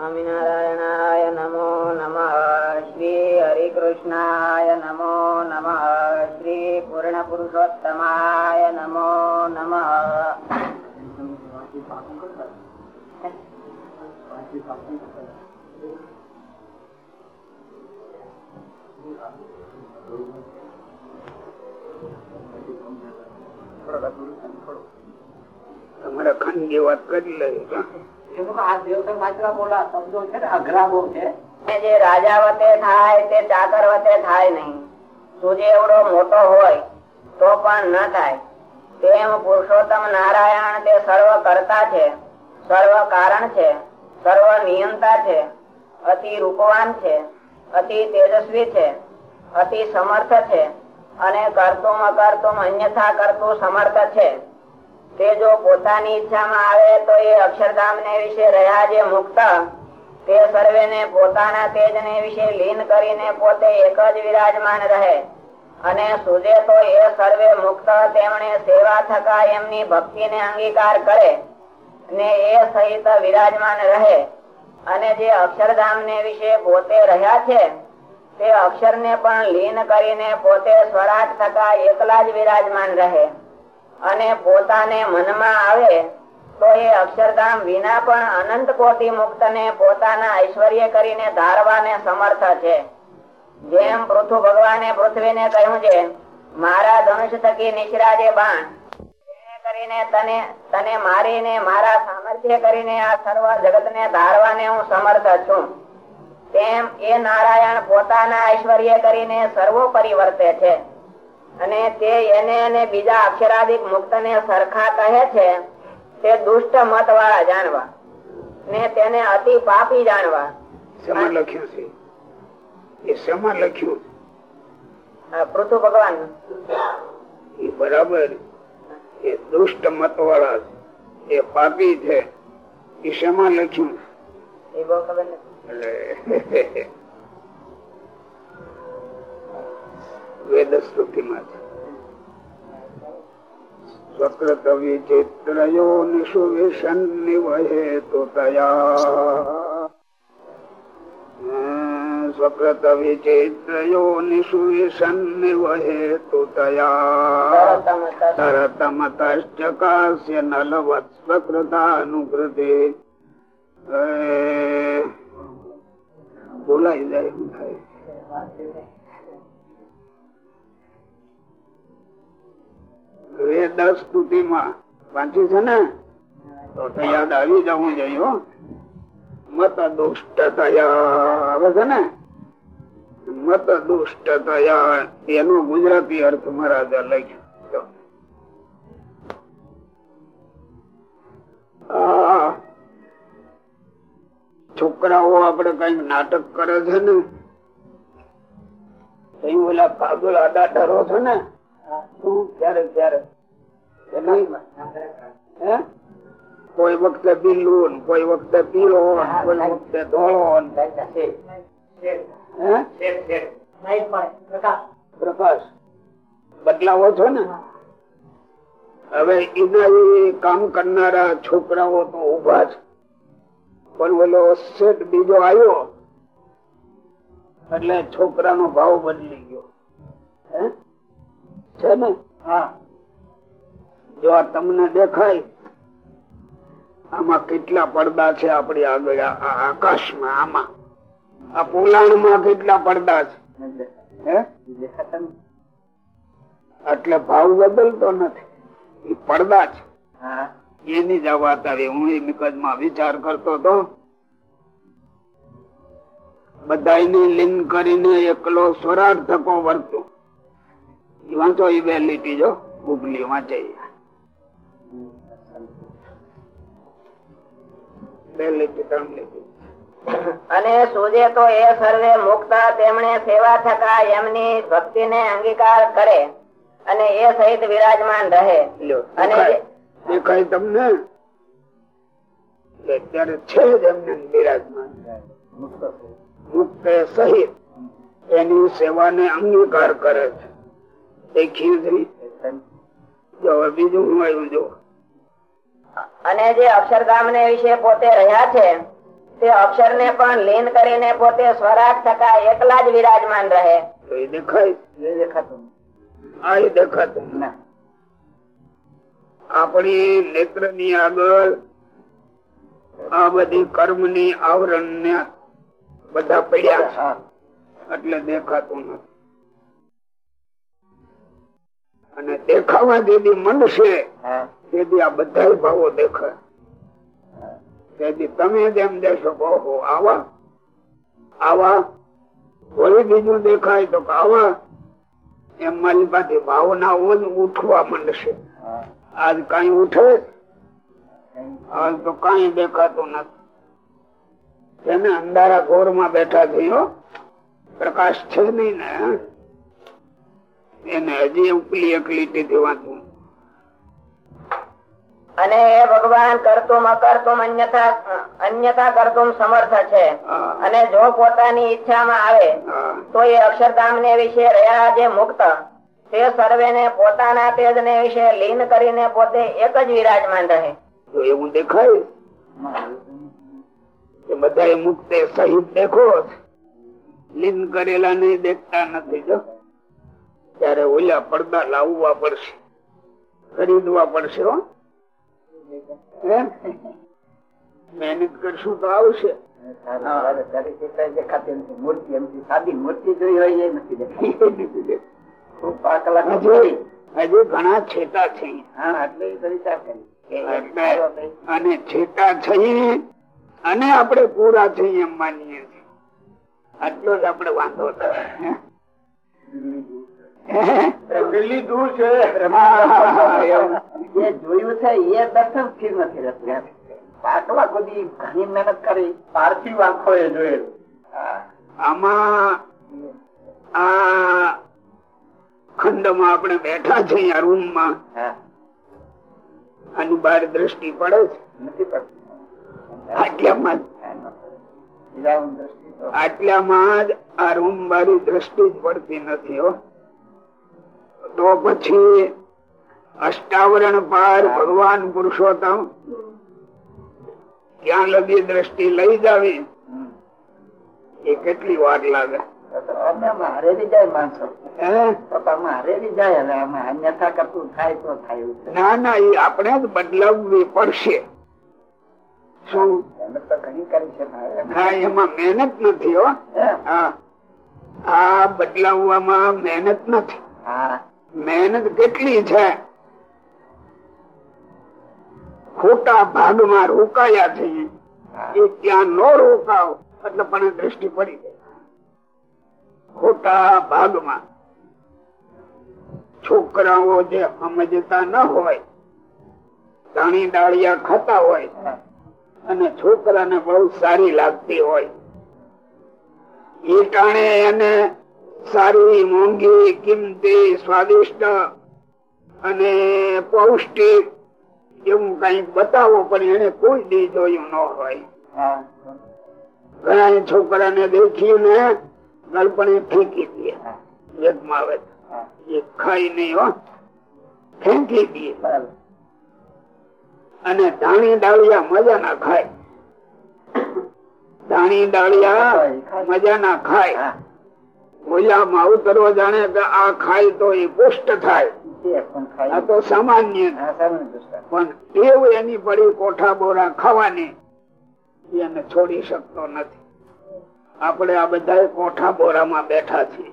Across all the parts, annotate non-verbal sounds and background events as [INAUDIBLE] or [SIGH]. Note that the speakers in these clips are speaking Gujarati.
સ્વામિનારાયણાય નમો નમઃ. શ્રી હરિકૃષ્ણાય નમો નમઃ. શ્રી પૂર્ણ પુરુષોત્તમાય નમો નમઃ. તમારા ખાનગી વાત કરી લે જે રાજા વતે થાય તે ચાકર વતે થાય નહીં. સૂર્ય એવડો મોટો હોય તો પણ ન થાય. તેમ પુરુષોત્તમ નારાયણ તે સર્વ કરતા છે, સર્વ કારણ છે, સર્વ નિયંતા છે, અતિ રૂપવાન છે, અતિ તેજસ્વી છે, અતિ સમર્થ છે અને કરતું અકર્તું અન્યથા કરતું સમર્થ છે. તે જો પોતાની ઈચ્છામાં આવે તો એ અક્ષરધામ ને વિશે રહ્યા જે મુક્ત. તે સર્વે ને પોતાના તેજ ને વિશે લીન કરીને પોતે એક જ વિરાજમાન રહે. અને સુજે તો એ સર્વે મુક્ત, તેમણે સેવા થકા એમની ભક્તિ ને અંગીકાર કરે. ને એ સહિત વિરાજમાન રહે. અને જે અક્ષરધામ ને વિશે પોતે રહ્યા છે, તે અક્ષર ને પણ લીન કરીને પોતે સ્વરાટ થકા એકલા જ વિરાજમાન રહે. અને પોતાને મનમાં આવે, તો એ અક્ષરધામ વિના પણ અનંત કોટી મુક્ત ને પોતાના ઐશ્વર્ય કરીને ધારવાને સમર્થ છે. જેમ પૃથુ ભગવાને પૃથ્વીને કહ્યું છે, મારા ધનુષ થકી નિશરાજે બાણ. કરીને તને તને મારીને, મારા સામર્થ્ય કરીને આ સર્વ જગત ને ધારવાને હું સમર્થ છું. તેમ એ નારાયણ પોતાના ઐશ્વર્ય કરીને સર્વો પરિવર્તે છે. અને તે એને અને બીજા અક્ષરાધિક મુક્ત ને સરખા કહે છે તે દુષ્ટ મત વાળા જાણવા. ને તેને અતિ પાપી જાણવા. શેમાં લખ્યું છે? એ શેમાં લખ્યું? પૃથુ ભગવાન. એ બરાબર. એ દુષ્ટ મત વાળા એ પાપી છે. એ શેમાં લખ્યું? એ બહુ ખબર નથી. વેદ સ્તુતિમાં છે સ્વકૃત વિચિત્રયો નિષુવેશન નિવહે તો તયા સ્વકૃત વિચિત્રયો નિષુવેશન નિવહે તો તયા તરતમ તશ્ચકાસ્ય નલવત સ્વકૃતાનુકૃતે બોલાઈ જાય થાય. વેદ સ્તુતિમાં વાંચ્યું છે ને યાદ આવી જવું જોઈએ મત દુષ્ટ આવે છે ને મત દુષ્ટ થયા એનો ગુજરાતી અર્થ મહારાજા લખ્યો. છોકરાઓ આપડે કંઈક નાટક કરે છે ને ઓલા પાગલ આડા ડરો છે ને કોઈ વખતે બિલ્લું કોઈ વખતે પીળો કોઈ વખતે ધોળો પ્રકાશ. બદલાવો છો ને? હવે એના કામ કરનારા છોકરાઓ તો ઊભા છે પણ ઓલો શેઠ બીજો આવ્યો. એટલે છોકરાનો ભાવ બદલી ગયો. છે ને? હા. જો આ તમને દેખાય આમાં કેટલા પડદા છે આપડી આગળ આકાશમાં આમાં. આ પોલાણમાં કેટલા પડદા છે? એટલે ભાવ બદલતો નથી. એ પડદા છે. એની જ વાત આવી. હું એ મિકજમાં વિચાર કરતો હતો. બધા લિંગ કરીને એકલો સ્વરાર્થકો વર્તો. વાંચો એ બે લીટી જો ગુગલી વાંચે બે લીટી ત્રણ લીટી. અને સૂજે તો એ સર્વે મુક્ત તેમણે સેવા થતા એમની ભક્તિ ને અંગીકાર કરે અને એ સહિત વિરાજમાન રહે. અને દેખાય તમને. અત્યારે છે જ એમને વિરાજમાન. મુક્ત સહિત એની સેવાને અંગીકાર કરે છે. એ ખીરધરી જો બીજું હું આવ્યું જો અને જે અક્ષરધામ ને વિશે પોતે રહ્યા છે તે અક્ષર ને પણ લીન કરીને પોતે સ્વરાગ થતા એકલા જ વિરાજમાન રહે. એ દેખાય. દેખાતું આ દેખાતું ના. આપણી નેત્રની આગળ આ બધી કર્મની આવરણ ને બધા પડ્યા છે. એટલે દેખાતું નથી. અને દેખાવા જેથી મંડશે તેથી આ બધા ભાવો દેખાય તેથી તમે જેમ દેશો ઓહો આવા? આવા? કોઈ બીજું દેખાય તો આવા? એમ મારી પાસે ભાવનાઓ જ ઉઠવા માંડશે. આજ કઈ ઉઠે? આજ તો કઈ દેખાતું નથી. તેને અંધારા ઘોરમાં બેઠા થયો પ્રકાશ છે નહીં ને એને હજી ઉપલી એક લીટી વાંચવું અને એ ભગવાન કરતું અકર્તુમ અન્યથા અન્યથા કરતું સમર્થ છે. અને જો પોતાની ઈચ્છામાં આવે તો એ અક્ષરધામ ને વિશે રહ્યા જે મુક્ત. તે સર્વે ને પોતાના તેજ ને વિશે લીન કરીને પોતે એક જ વિરાજમાન રહે. તો એવું દેખાય કે બધા મુક્તે સહિત દેખો. લીન કરેલા નહીં દેખતા નથી જો. ત્યારે ઓલા પડદા લાવવા પડશે. ખરીદવા પડશે હો? મહેનત કરશું તો આવશે. મૂર્તિ એમથી સાદી મૂર્તિ જોઈ હોય એ નથી દેખાતી. હજી ઘણા છેટા છે અને છેટા થઈ અને આપણે પૂરા થઈ એમ માનીએ છીએ. આટલો જ આપણે વાંધો થાય. પેલી છે. હા, જોયું છે એ દર્શન સ્થિર નથી રહેતું. એમ. પાટવા ઘણી મહેનત કરી. પાર્થિવ આંખો એ જોયેલું. આમાં આ ખંડમાં આપણે બેઠા છે આ રૂમમાં આની બહાર દ્રષ્ટિ પડે છે. નથી પડતી. આટલામાં જ. આટલામાં જ આ રૂમ મારી દ્રષ્ટિ જ પડતી નથી હો. તો પછી અષ્ટાવરણ પાર ભગવાન પુરુષોત્તમ ક્યાં લગી દ્રષ્ટિ લઈ જાવી? એ કેટલી વાર લાગે. ના ના એ આપણે જ બદલાવવી પડશે. શું. એમાં મહેનત નથી હો? હા. આ બદલાવવામાં મહેનત નથી. હા. મહેનત કેટલી છે? ખોટા ભાગમાં રોકાયા છે. એ ત્યાં ન રોકાવ, એટલે પણ દ્રષ્ટિ પડી જાય ખોટા ભાગમાં. છોકરાઓ જે સમજતા ન હોય, ધાણી ડાળિયા ખાતા હોય, અને છોકરાને બહુ સારી લાગતી હોય, એ ટાણે એને સારી મોંઘી, કિંમતી, સ્વાદિષ્ટ અને પૌષ્ટિક એવું કંઈક બતાવો, પણ એને કોઈ દી જોયું ન હોય. ઘણા છોકરાને દેખીને ગળપણે ફેંકી દે. આવે એ ખાઈ નહીં હો. ફેંકી દે. અને ધાણી ડાળિયા મજા ના ખાય. ધાણી ડાળિયા મજા ના ખાય. ઓલા માવતરો જાણે કે આ ખાય તો એ પુષ્ટ થાય. તે. આ સામાન્ય. પણ ટેવ એની પડી કોઠા બોરા ખાવાની. એને છોડી શકતો નથી. આપણે આ બધા કોઠા બોરામાં બેઠા છીએ.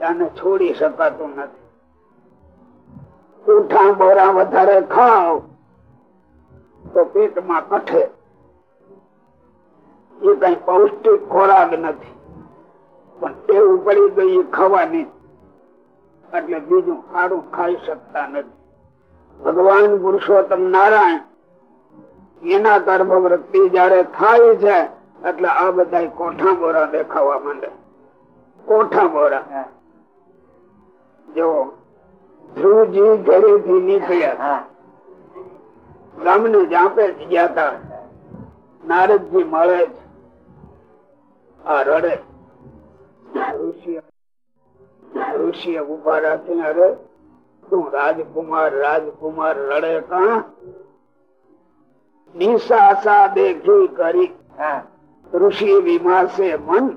એને છોડી શકાતું નથી. કોઠા બોરા વધારે ખાવ તો પેટમાં કઠે. એ કઈ પૌષ્ટિક ખોરાક નથી. ટેવ પડી ગઈ ખાવાની. એટલે બીજું ખાડું ખાઈ શકતા નથી. ભગવાન પુરુષોત્તમ નારાયણ એના કર્મવૃત્તિ જયારે થાય છે એટલે આ બધા કોઠા બોરા દેખાવા માંડે. કોઠા બોરા. જો ધ્રુવજી ઘરેથી નીકળ્યા. ગામને જાપે ગયા હતા નારદજી મળે છે આ રડે ઋષિએ ઊભા રાખીને અરે તું રાજકુમાર રાજકુમાર રડે કા? નિશાસા દેખી કરી. ઋષિ વિમાસે મન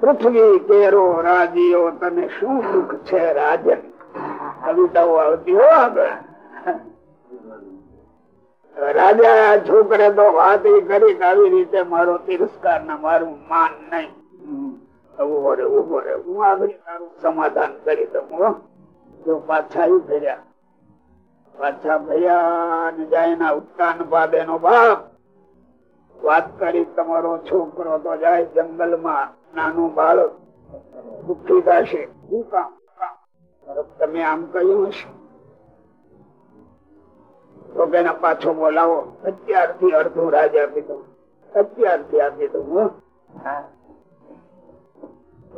પૃથ્વી કેરો રાજીઓ તને શું દુઃખ છે રાજન? કવિતાઓ આવતી હો આગળ. રાજા છોકરે તો વાત કરી આવી રીતે મારો તિરસ્કાર ને મારું માન નહીં. ઊભો રે ઊભો રે હું આગળ સમાધાન કરી દઉં જો પાછા ફેર્યા પાછા ભૈયા જાય ના ઉત્તાન પાદે નો બાપ. વાત કરી, તમારો છોકરો તો જાય જંગલમાં નાનું બાળક. દુઃખી થશે શું કામ? તમે આમ કહ્યું હશે. તો બેના પાછો બોલાવો. અત્યારથી અડધું રાજ આપી દઉં અત્યારથી આપી દઉં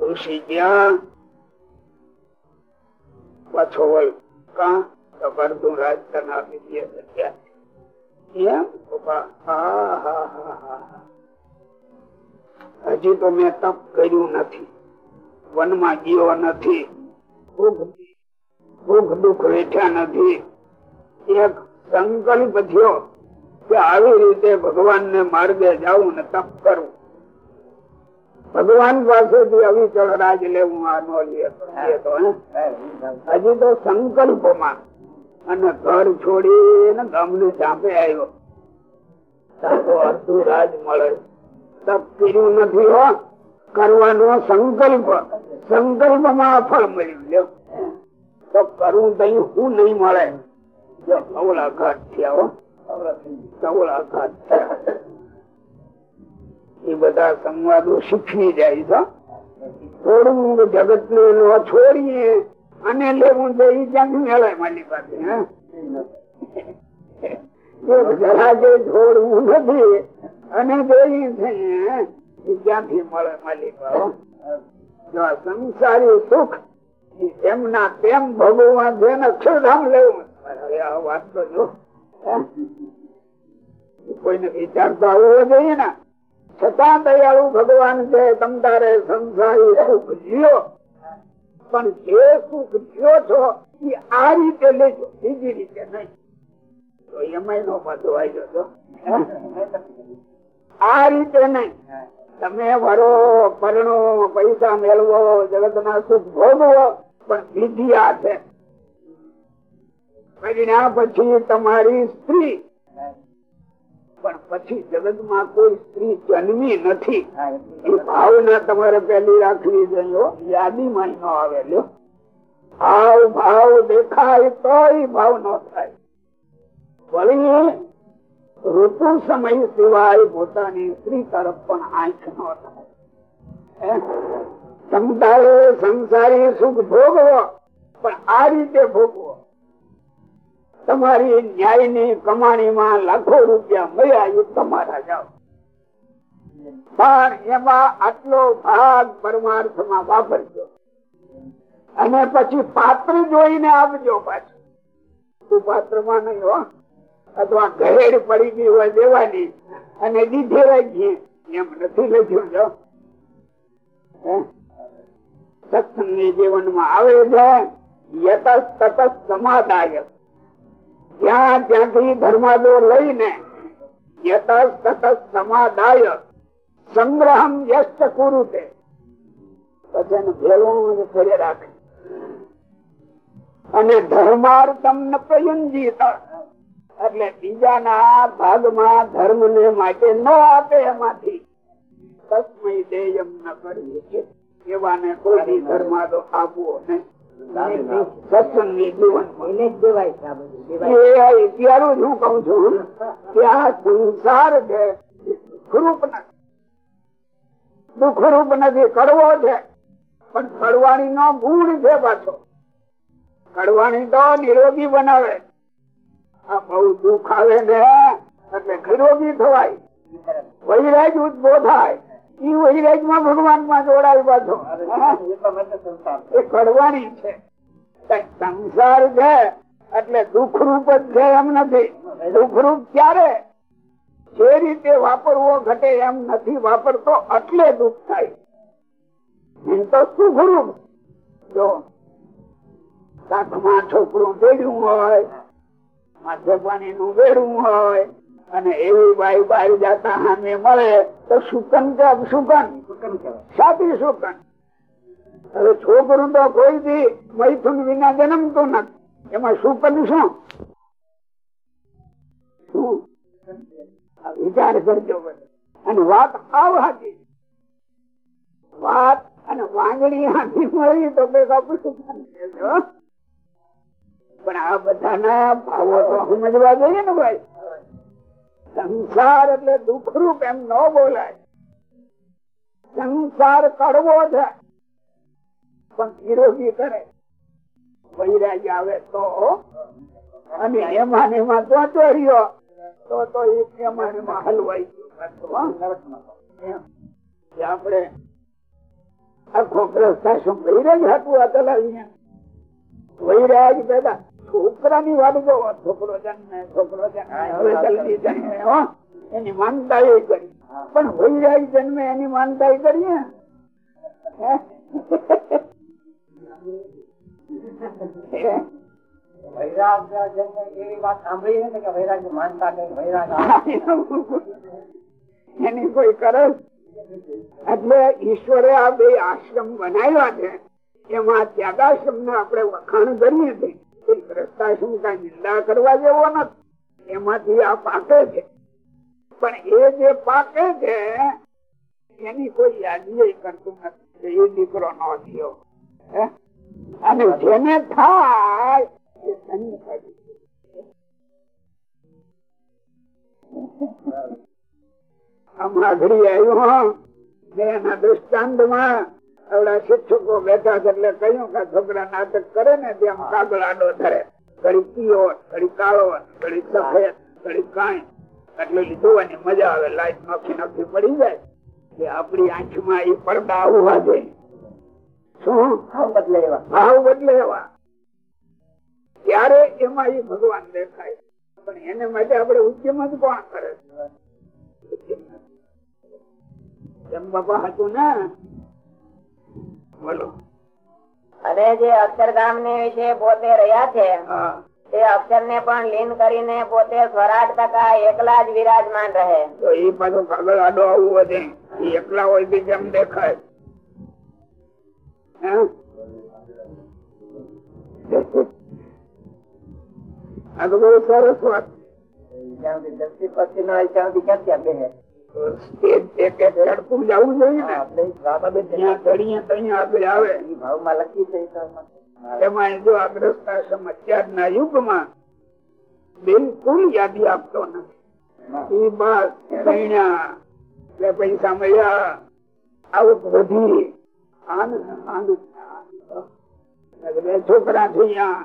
ઋષિ ક્યાં પાછો હજી તો મેં તપ કર્યું નથી. વનમાં ગયો નથી. ભૂખ દુઃખ વેઠ્યા નથી. એક સંકલ્પ થયો કે આવી રીતે ભગવાન ને માર્ગે જાઉં ને તપ કરું. ભગવાન પાસેથી અવિચળ રાજ લેવું આ નો હજી તો સંકલ્પમાં. અને ઘર છોડીને ગામને ચાંપે આવ્યો. અડધું રાજ મળે. તપ કર્યું નથી, હો? કરવાનો સંકલ્પ. સંકલ્પમાં ફળ મળ્યું, લ્યો. તો કરવું તઈ હું નહીં મળે. અવળા ઘાટ થયા અવળા ઘાટ થયા. એ બધા સંવાદો શીખવી જાય છે. થોડું જગત ને ન છોડીએ અને લેવું છે એ ક્યાંથી મેળે મારી પાસે જરા જે છોડવું નથી અને જોઈએ છે એ ક્યાંથી મળે માલિક સંસારી સુખ, એમના તેમ ભગવાન છે ને લેવું. વાત તો જો કોઈને વિચાર તો આવવો જોઈએ ને છતાં દયાળુ ભગવાન છે, તમ સંસારી સુખ જીઓ. પણ જે સુખ જીઓ છો એ આ રીતે લેજો, બીજી રીતે નહીં. તો એમાં આ રીતે નહીં. તમે વરો, પરણો, પૈસા મેળવો જગત ના સુખ ભોગવો, પણ વિધિ આ છે. પરિણામ પછી તમારી સ્ત્રી પણ પછી જગતમાં કોઈ સ્ત્રી જન્મી નથી. એ ભાવના તમારે પેલી રાખવી જોઈએ યાદીમાં ન આવે લ્યો. ભાવ ભાવ દેખાય તો ભાવ ન થાય. વળી ઋતુ સમય સિવાય પોતાની સ્ત્રી તરફ પણ આંખ ન થાય. સમતાએ સંસારી સુખ ભોગવો પણ આ રીતે ભોગવો. તમારી ન્યાયની કમાણી માં લાખો રૂપિયા મળ્યા તમારા જાઓ આટલો ભાગ પરમાર્થમાં વાપરજો. અને પછી પાત્ર જોઈને આપજો પાછું. તું પાત્રમાં નહીં હો. અથવા ઘરેડ પડી ગઈ હોય દેવાની અને દીધે રાખીએ એમ નથી લખ્યું, જો. સત્સંગી જીવનમાં આવે છે યતસ તતસ સમાદાયક જ્યાં ત્યાંથી ધર્માદો લઈને અને ધર્માર્થમ ન પ્રયુંજીત. એટલે બીજાના ભાગમાં ધર્મ ને માટે ન આપે એમાંથી. તસ્મય દેયમ ન કરીએ. એવાને કોઈ ધર્માદો આપવો નહીં. સત્સંગી જીવન અત્યારું હું કઉ છું કે આ સંસાર છે દુઃખરૂપ નથી. દુઃખરૂપ નથી કડવો છે. પણ કડવાણી નો ગુણ છે પાછો. કડવાણી તો નિરોગી બનાવે. આ બહુ દુઃખ આવે ને એટલે નિરોગી થવાય. વૈરાજ ઉદભો થાય. ઈ વૈરાગમાં ભગવાનમાં જોડાય પાછો. એ કડવાણી છે. સંસાર છે, એટલે દુઃખરૂપ જ છે એમ નથી. દુઃખરૂપ ક્યારે? જે રીતે વાપરવો ઘટે એમ નથી વાપરતો, એટલે દુઃખ થાય. એમ તો સુખરૂપ. જો શાકમાં છોકરું બેડ્યું હોય માથે પાણી નું બેડું હોય અને એવી બાઈ બહાર જતા સામે મળે તો સુકન કે અપસુકન સાચી સુકન. હવે છોકરું તો કોઈ થી મૈથુન વિના જન્મતું નથી. એમાં સુકન શું? શું? વિચાર કરજો અને વાત આવ હતી વાત અને વાંગણી હાથી મળી તો કંઈક અપસુકન પણ આ બધાના ભાવો તો સમજવા જોઈએ ને ભાઈ. સંસાર એટલે દુઃખરૂપ એમ ન બોલાય. સંસાર કડવો છે. પણ વિરોધી કરે. વૈરાગ આવે તો અને એમાં એમાં તો ચોર્યો તો તો એમાં એમાં હલવાઈ આપણે આખો પ્રસ્થાશ્રમ વૈરાગ હતું આ વૈરાગ પેદા. છોકરા ની વાત જોવો છોકરો જન્મે છોકરો જન્મે જલ્દી જન્મે એની માનતા એ કરી પણ વૈરાગ જન્મે એની માનતા એ કરીએ એની કોઈ કરે? એટલે ઈશ્વરે આ બે આશ્રમ બનાવ્યા છે. એમાં ત્યાગાશ્રમ ને આપણે વખાણ કરીએ છીએ. ભ્રષ્ટાશ્રમ કઈ નિંદા કરવા જેવો નથી. એમાંથી આ પાકે છે. પણ એ જે પાકે છે, એની કોઈ યાદી કરતું નથી. એ દીકરો નો થયો. અને જેને થાય, એ ધન્ય હમણાં ઘડી આવ્યું એના દ્રષ્ટાંતમાં આવડા શિક્ષકો બેઠા છે એટલે કહ્યું કે છોકરા નાટક કરે ને તેમ કાગળ આડો ધરે. ઘડી પીઓ ઘડી કાળો ઘડી સફેદ ઘડી કાંઈ. એટલે જોવાની મજા આવે લાઈટ નોખી નોખી પડી જાય. કે આપણી આંખમાં એ પડદા આવવા દે. શું? ભાવ બદલે એવા. ભાવ બદલે એવા. ત્યારે એમાં એ ભગવાન દેખાય. પણ એને માટે આપણે ઉદ્યમ જ કોણ કરે? એમ બાપા હતું ને બોલો. અને જે અક્ષરધામ ને વિશે પોતે રહ્યા છે તે અક્ષર ને પણ લીન કરીને પોતે સ્વરાટ ટકા એકલા જ વિરાજમાન રહે. તો એ પાછો કાગળ આડો આવવો વધે. એ એકલા હોય બી કેમ દેખાય? આ તો બહુ સરસ વાત. પછી નો ક્યાં ત્યાં બે જવું જોઈએ ને. જ્યાં ચડીએ ત્યાં આગળ આવે. ભાવમાં લખી છે એમાં. જો અગ્રસ્તાશ્રમ અત્યારના યુગમાં બિલકુલ યાદી આપતો નથી. બસ એટલે પૈસા મળ્યા આવક વધી આનંદ આનંદ બે છોકરા થયા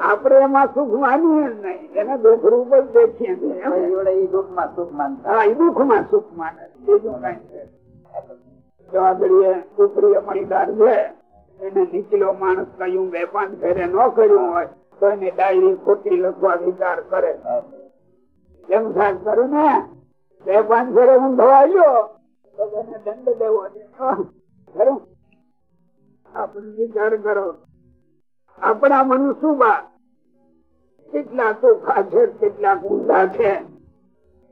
આપડે એમાં સુખ માનીએ નહીં. એને દુઃખ રૂપ જ દેખીએ દુઃખમાં સુખ માને બીજું કઈ ઉપરી છે એને નીચલો માણસ કયું બે પાંચ ફેરે ન કર્યું હોય તો એને ડાયરી ખોટી લખવા વિચાર કરે. એમ સાહેબ કરું ને બે પાંચ ફેરે તો એને દંડ દેવો ખરું. આપણે વિચાર કરો. આપણા મન શું બાત કેટલા ચોખા છે, કેટલા ઊંધા છે.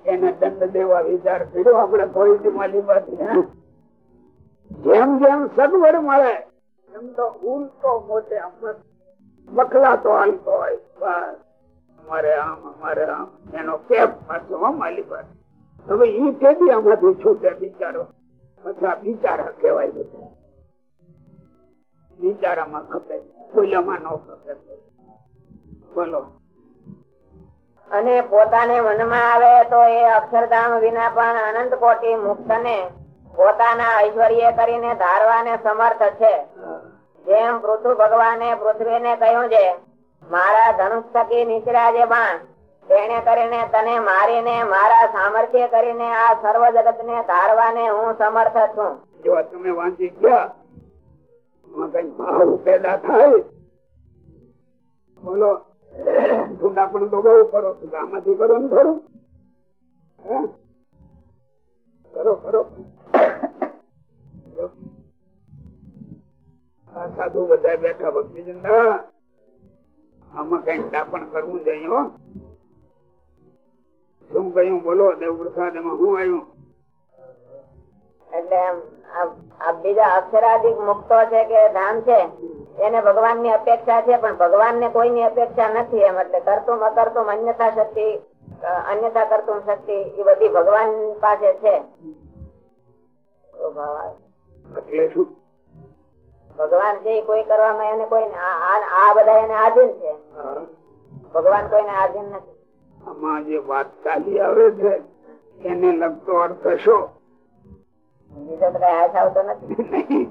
એને દંડ દેવા વિચાર કર્યો. આપણે થોડી માલી જેમ જેમ સગવડ મળે, એમ તો ઉલટો મોટે બખલા તો હાલતો હોય. બસ. અમારે આમ અમારે આમ. એનો કેપ પાછો માલી પાસે. હવે ઈ કેદી આમાંથી છૂટે બિચારો? અથવા બિચારા કહેવાય બધા. બિચારામાં ખપે. ફૂલમાં ન ખપે. બોલો. અને પોતાને મનમાં આવે તો એ અક્ષરધામ વિના પણ અનંત કોટી મુક્ત ને પોતાના ઐશ્વર્ય કરીને ધારવાને સમર્થ છે. જેમ પૃથુ ભગવાને પૃથ્વી ને કહ્યું છે, મારા ધનુષ થકી નીચરા જે બાણ. તેને કરીને તને મારીને મારા સામર્થ્ય કરીને આ સર્વ જગત ને તારવાને હું સમર્થ છું. જો તમે વાંચી ગયા કઈ ભાવ પેદા થાય? બોલો ઠંડા પણ તો બહુ કરો આમાંથી કરો ને ખરું કરો કરો. સાધુ બધા બેઠા ભક્તિ ચંદા આમાં કઈ દાપણ કરવું જોઈએ શું કહ્યું બોલો દેવ પ્રસાદ એમાં શું આવ્યું? એટલે બીજા અક્ષરાધિક મુક્તો છે કે ધામ છે એને ભગવાનની અપેક્ષા છે પણ ભગવાન ને કોઈ ની અપેક્ષા નથી એમ. એટલે કરતું અકર્તું અન્યતા શક્તિ અન્યતા કરતું શક્તિ એ બધી ભગવાન પાસે છે. ભગવાન છે કોઈ કરવામાં એને કોઈ આ બધા એને આધીન છે. ભગવાન કોઈને આધીન નથી. આમાં જે વાત ચાલી આવે છે એને લગતો અર્થ શો બીજો તો હાથ આવતો નથી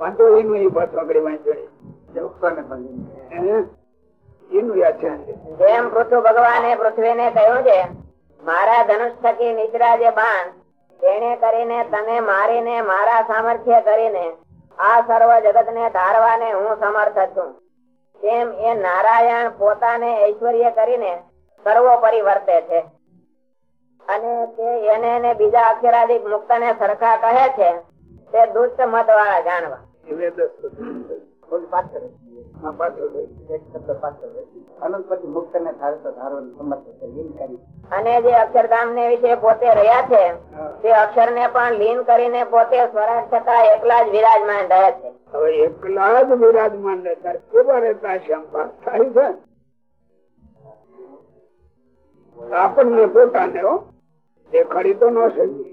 વાંધો એનું એ પકડી વાંચડી એનું યાદ છે જેમ પૃથ્વી ભગવાને પૃથ્વી ને કહ્યું છે મારા ધનુષ થકી નીચરા જે બાણ તેને કરીને તને મારીને મારા સામર્થ્ય કરીને આ સર્વ જગત ને ધારવાને હું સમર્થ છું. તેમ એ નારાયણ પોતાને ઐશ્વર્ય કરીને સર્વોપરી વર્તે છે. અને તે એને બીજા અક્ષરાધિક મુક્ત ને સરખા કહે છે, તે દુષ્ટ મત વાળા જાણવા અને જે અક્ષરધામ ને વિશે પોતે રહ્યા છે તે અક્ષર ને પણ લીન કરીને પોતે સ્વરાજ થતા એકલા જ વિરાજમાન રહે છે. હવે એકલા જ વિરાજમાન રહેતા. કેવા રહેતા શંકા થાય છે? આપણને પોતાને દેખાડી તો ન શકી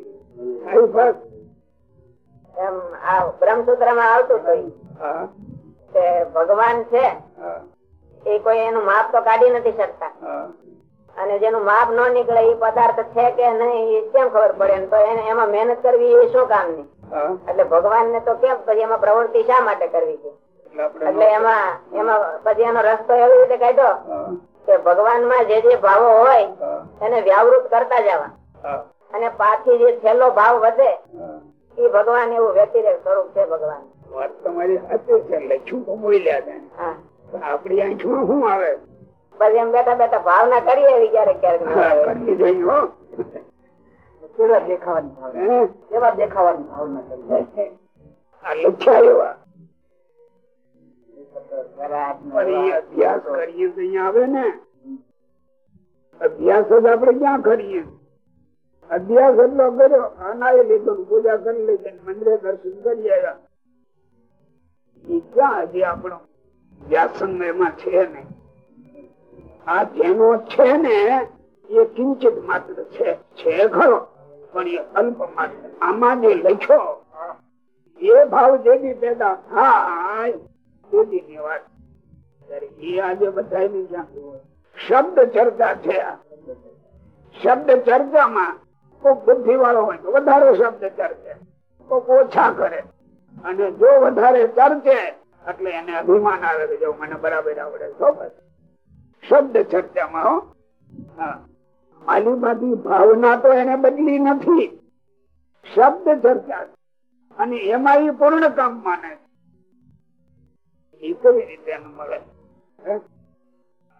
એમ આ બ્રહ્મસૂત્રમાં આવતું ભગવાન છે એ કોઈ એનું માપ તો કાઢી નથી શકતા. અને જેનું માપ ન નીકળે એ પદાર્થ છે કે નહીં એ કેમ ખબર પડે? તો એને એમાં મહેનત કરવી એ શું કામની એટલે ભગવાન ને તો કેમ પછી એમાં પ્રવૃત્તિ શા માટે કરવી છે? એટલે એમાં એમાં પછી એનો રસ્તો એવી રીતે કાઢો કે ભગવાનમાં જે જે ભાવો હોય એને વ્યાવૃત કરતા જવા. અને પાછી જે છેલ્લો ભાવ વધે એ ભગવાન એવું વ્યતિરેક સ્વરૂપ છે ભગવાન. વાત તમારી સાચી છે લખ્યું તો બોલ્યા છે. આપડી આંખમાં શું આવે? પછી એમ બેઠા બેઠા ભાવના કરીએ એવી ક્યારેક ક્યારેક. કરવી જોઈએ કેવા દેખાવાની ભાવના? કેવા દેખાવાની ભાવના કરીએ આ લખ્યા એવા. અભ્યાસ કરીએ તો અહીંયા આવે ને. અભ્યાસ જ આપડે ક્યાં કરીએ? અભ્યાસ એટલો કર્યો અનાય લીધો પૂજા કરી લીધી મંદિરે દર્શન કરી આવ્યા. એ ક્યાં હજી આપણો. વ્યાસંગ છે ને આ જેનો છે ને, એ કિંચિત માત્ર છે. છે ખરો પણ એ અલ્પ માત્ર. આમાં જે લખ્યો, એ ભાવ જેની પેદા થાય તેની વાત. એ આજે બધા શબ્દ ચર્ચા છે શબ્દ ચર્ચામાં કોઈ બુદ્ધિ વાળો હોય તો વધારે શબ્દ ચર્ચે. કોઈ ઓછા કરે. અને જો વધારે ચર્ચે, એટલે એને અભિમાન આવે કે જો મને બરાબર આવડે તો શબ્દ ચર્ચામાં, હો. બાજુ ભાવના તો એને બદલી નથી. શબ્દ ચર્ચા. અને એમાં એ પૂર્ણ કામ માને કેવી રીતે એનું મળે?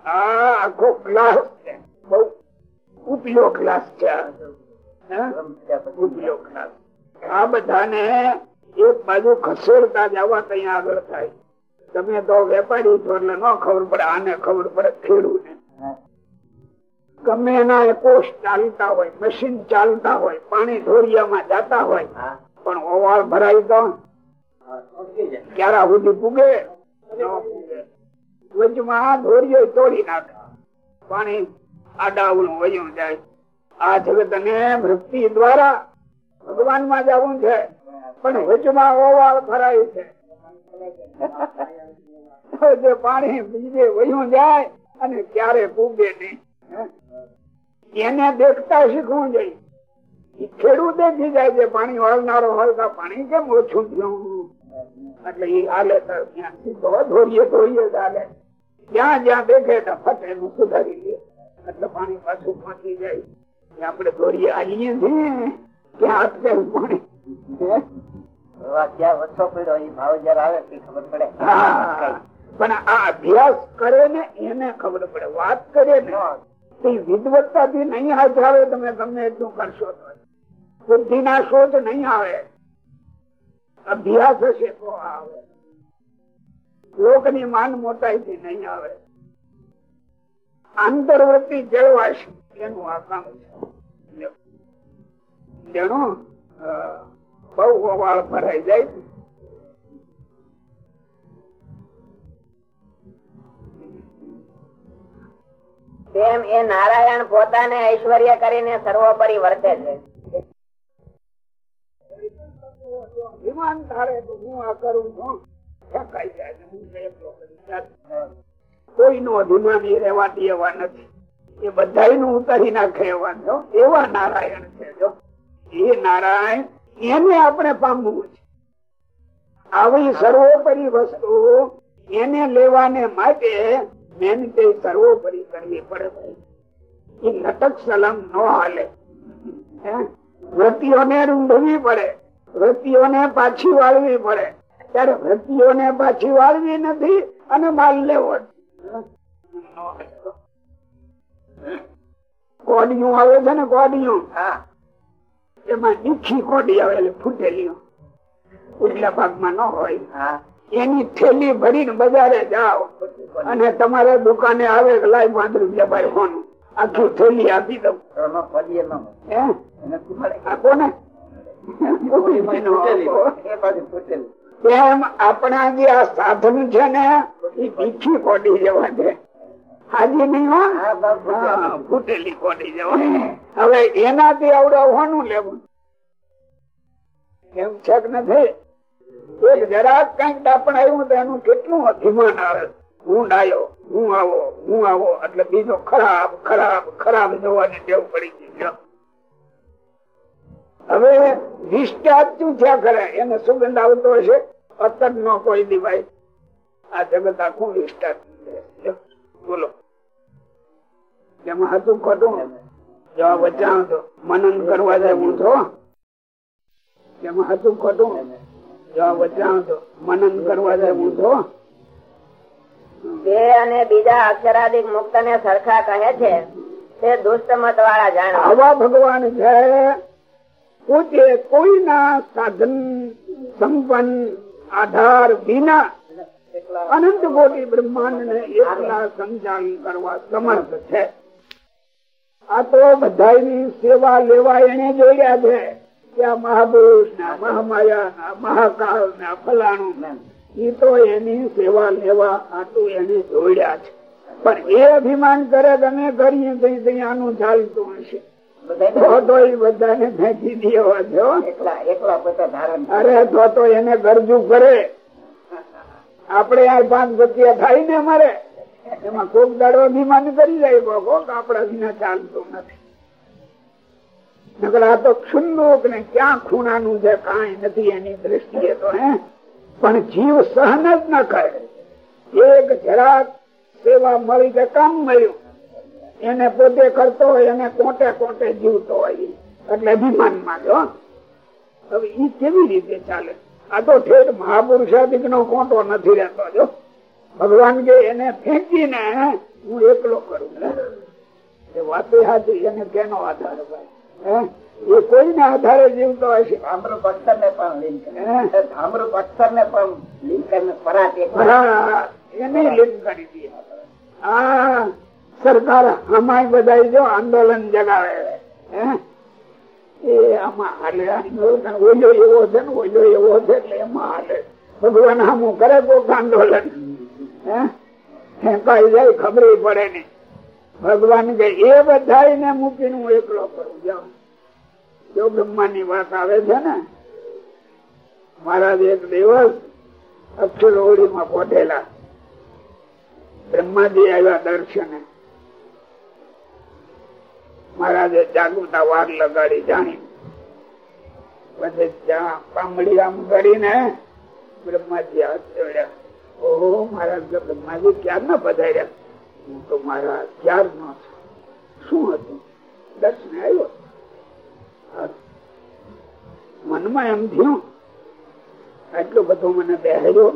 આ આખો ક્લાસ છે. બહુ ઉપયોગ ક્લાસ છે ઉપયોગ ક્લાસ આ બધાને એક બાજુ ખસેડતા જવા ત્યાં આગળ થાય. તમે તો વેપારી છો એટલે ન ખબર પડે આને ખબર પડે ખેડૂત ગમે એના કોષ ચાલતા હોય મશીન ચાલતા હોય પાણી ધોરિયામાં જતા હોય પણ ઓવાળ ભરાય તો ક્યારા સુધી પૂગે? વચમાં ધોરિયો તોડી નાખે. પાણી આડાવડું વયું જાય. આ જગત ને વૃત્તિ દ્વારા ભગવાનમાં જવું છે. પણ વચમાં ઓવાળ ભરાય છે. જે પાણી બીજે વયું જાય અને ક્યારે પૂગે નહીં. એને દેખતા શીખવું જોઈએ. ખેડૂત દેખી જાય છે, પાણી વાળનારો હોય તો પાણી કેમ ઓછું થયું એટલે એ હાલે ધોરીએ ધોરીએ ચાલે જ્યાં જ્યાં દેખે તો ફટ એનું સુધારી લે. એટલે પાણી પાછું પહોંચી જાય. આપણે ધોરીએ આવીએ છીએ અટકે પાણી પણ આ અભ્યાસ કરે ને એને ખબર પડે. વાત કરે ને વિદવત્તાથી નહીં હાથ આવે તમે ગમે એટલું કરશો બુદ્ધિ ના શોધ નહીં આવે. અભ્યાસ હશે તો આવે. લોકની માન મોટાઈ થી નહીં આવે. આંતરવૃત્તિ જળવાશ એનું આ છે. બહુ વાળ ભરાઈ જાય. તેમ એ નારાયણ પોતાને ઐશ્વર્ય કરીને સર્વોપરી વર્તે છે. વિમાન ધારે તો હું આ કરું છું. ફેંકાઈ જાય હું એકલો કોઈ નો અભિમાન એ રહેવા નથી. એ બધા ઉતારી નાખે એવા છો એવા નારાયણ છે જો. એ નારાયણ એને આપણે પામવું છે. આવી સર્વોપરી વસ્તુ એને લેવાને માટે મહેનતે સર્વોપરી કરવી પડે. એ નટક સલમ નો હાલે. વ્રતિઓને રૂંધવી પડે. વ્રતિઓને પાછી વાળવી પડે. ત્યારે વ્રતિઓને પાછી વાળવી નથી અને માલ લેવો કોડિયું આવે છે ને કોડિયું? એમાં નીચી કોડી આવેલી ફૂટેલી ઉજલા ભાગમાં ન હોય. એની થેલી ભરીને બજારે જાઓ. અને તમારે દુકાને આવે લાઈ પાંચ રૂપિયા ભાઈ ફોન. આખી થેલી આપી દઉં. એમ આપણા જે આ સાધન છે ને એ ભીખી કોડી જવા છે હાજી નહીં હો? ફૂટેલી કોડી જવા. હવે એનાથી આવડે હોનું લેવું? એમ છે કે નથી? એક જરાક કંઈક ડાપણ આવ્યું તો એનું કેટલું અભિમાન આવે? હું ડાયો હું આવો હું આવો. એટલે બીજો ખરાબ ખરાબ ખરાબ જોવાની ટેવ પડી ગઈ હવે નિષ્ઠાચું થયા કરે. એને સુગંધ આવતો હશે. અતર નો કોઈ દિવાય આ જગત આખું નિષ્ઠા બોલો. એમાં હતું ખોટું જવાબ વચ્ચા મનન કરવા જવું છો એમાં હતું ખોટું જવાબ વચ્ચા મનન કરવા જવું છો તે. અને બીજા અક્ષરાધિક મુક્ત ને સરખા કહે છે તે દુષ્ટ મત વાળા જાણે. આવા ભગવાન છે પોતે કોઈના સાધન સંપન્ન આધાર વિના અનંત કોટી બ્રહ્માંડ ને એકલા સંચાલન કરવા સમર્થ છે. આ તો બધાની સેવા લેવા એને જોયા છે. કે આ મહાપુરુષ ના મહામાયા ના મહાકાળ ના ફલાણું એ તો એની સેવા લેવા આટલું એને જોડ્યા છે. પણ એ અભિમાન કરે તમે કરીએ તો આનું ચાલતું હશે. બધાને ફેંકી દેવા છો અરે તો એને ગરજુ કરે. આપડે આ પાંચ રૂપિયા થાય ને અમારે એમાં કોક દાડો અભિમાન કરી જાય કોક આપડા વિના ચાલતું નથી. નકર આ તો ક્ષુલ્લોક ને ક્યાં ખૂણાનું છે, કઈ નથી એની દ્રષ્ટિએ તો, હે. પણ જીવ સહન જ ન કરે. એક જરાક સેવા મળી કે કામ મળ્યું, એને પોતે કરતો હોય, એને કોટે કોટે જીવતો હોય, એટલે અભિમાનમાં જો હવે ઈ કેવી રીતે ચાલે? આ તો ઠેઠ મહાપુરુષાદિક નો કોટો નથી રહેતો જો. ભગવાન કે એને ફેંકીને હું એકલો કરું એ વાત સાચી એને કેનો આધાર ભાઈ એ કોઈને આધારે જીવતો હશે અમૃત પથ્થર ને પણ લીન કરે. અમૃત પથ્થર ને પણ લીન કરીને પરાત એને લીન કરી દે. આ સરકાર આમાં બધા જો આંદોલન જગાવે ભગવાન આમું કરે કોક આંદોલન ફેંકાઈ જાય ખબર પડે ને ભગવાન કે એ બધા મૂકીને હું એકલો કરું. જાઉં જો બ્રહ્મા ની વાત આવે છે ને, મહારાજ એક દિવસ અક્ષર હોળીમાં પહોંચેલા બ્રહ્માજી આવ્યા દર્શને. મહારાજે જાગૃતા વાર લગાડી જાણી. પછી ત્યાં પામડી આમ કરીને બ્રહ્માજી જોડ્યા. ઓહો, મહારાજ બ્રહ્માજી ક્યાર ના પધાર્યા? હું તો મારા ક્યાર નો શું હતું? દર્શન આવ્યો? મનમાં એમ થયું એટલો બધો મને બેહર્યો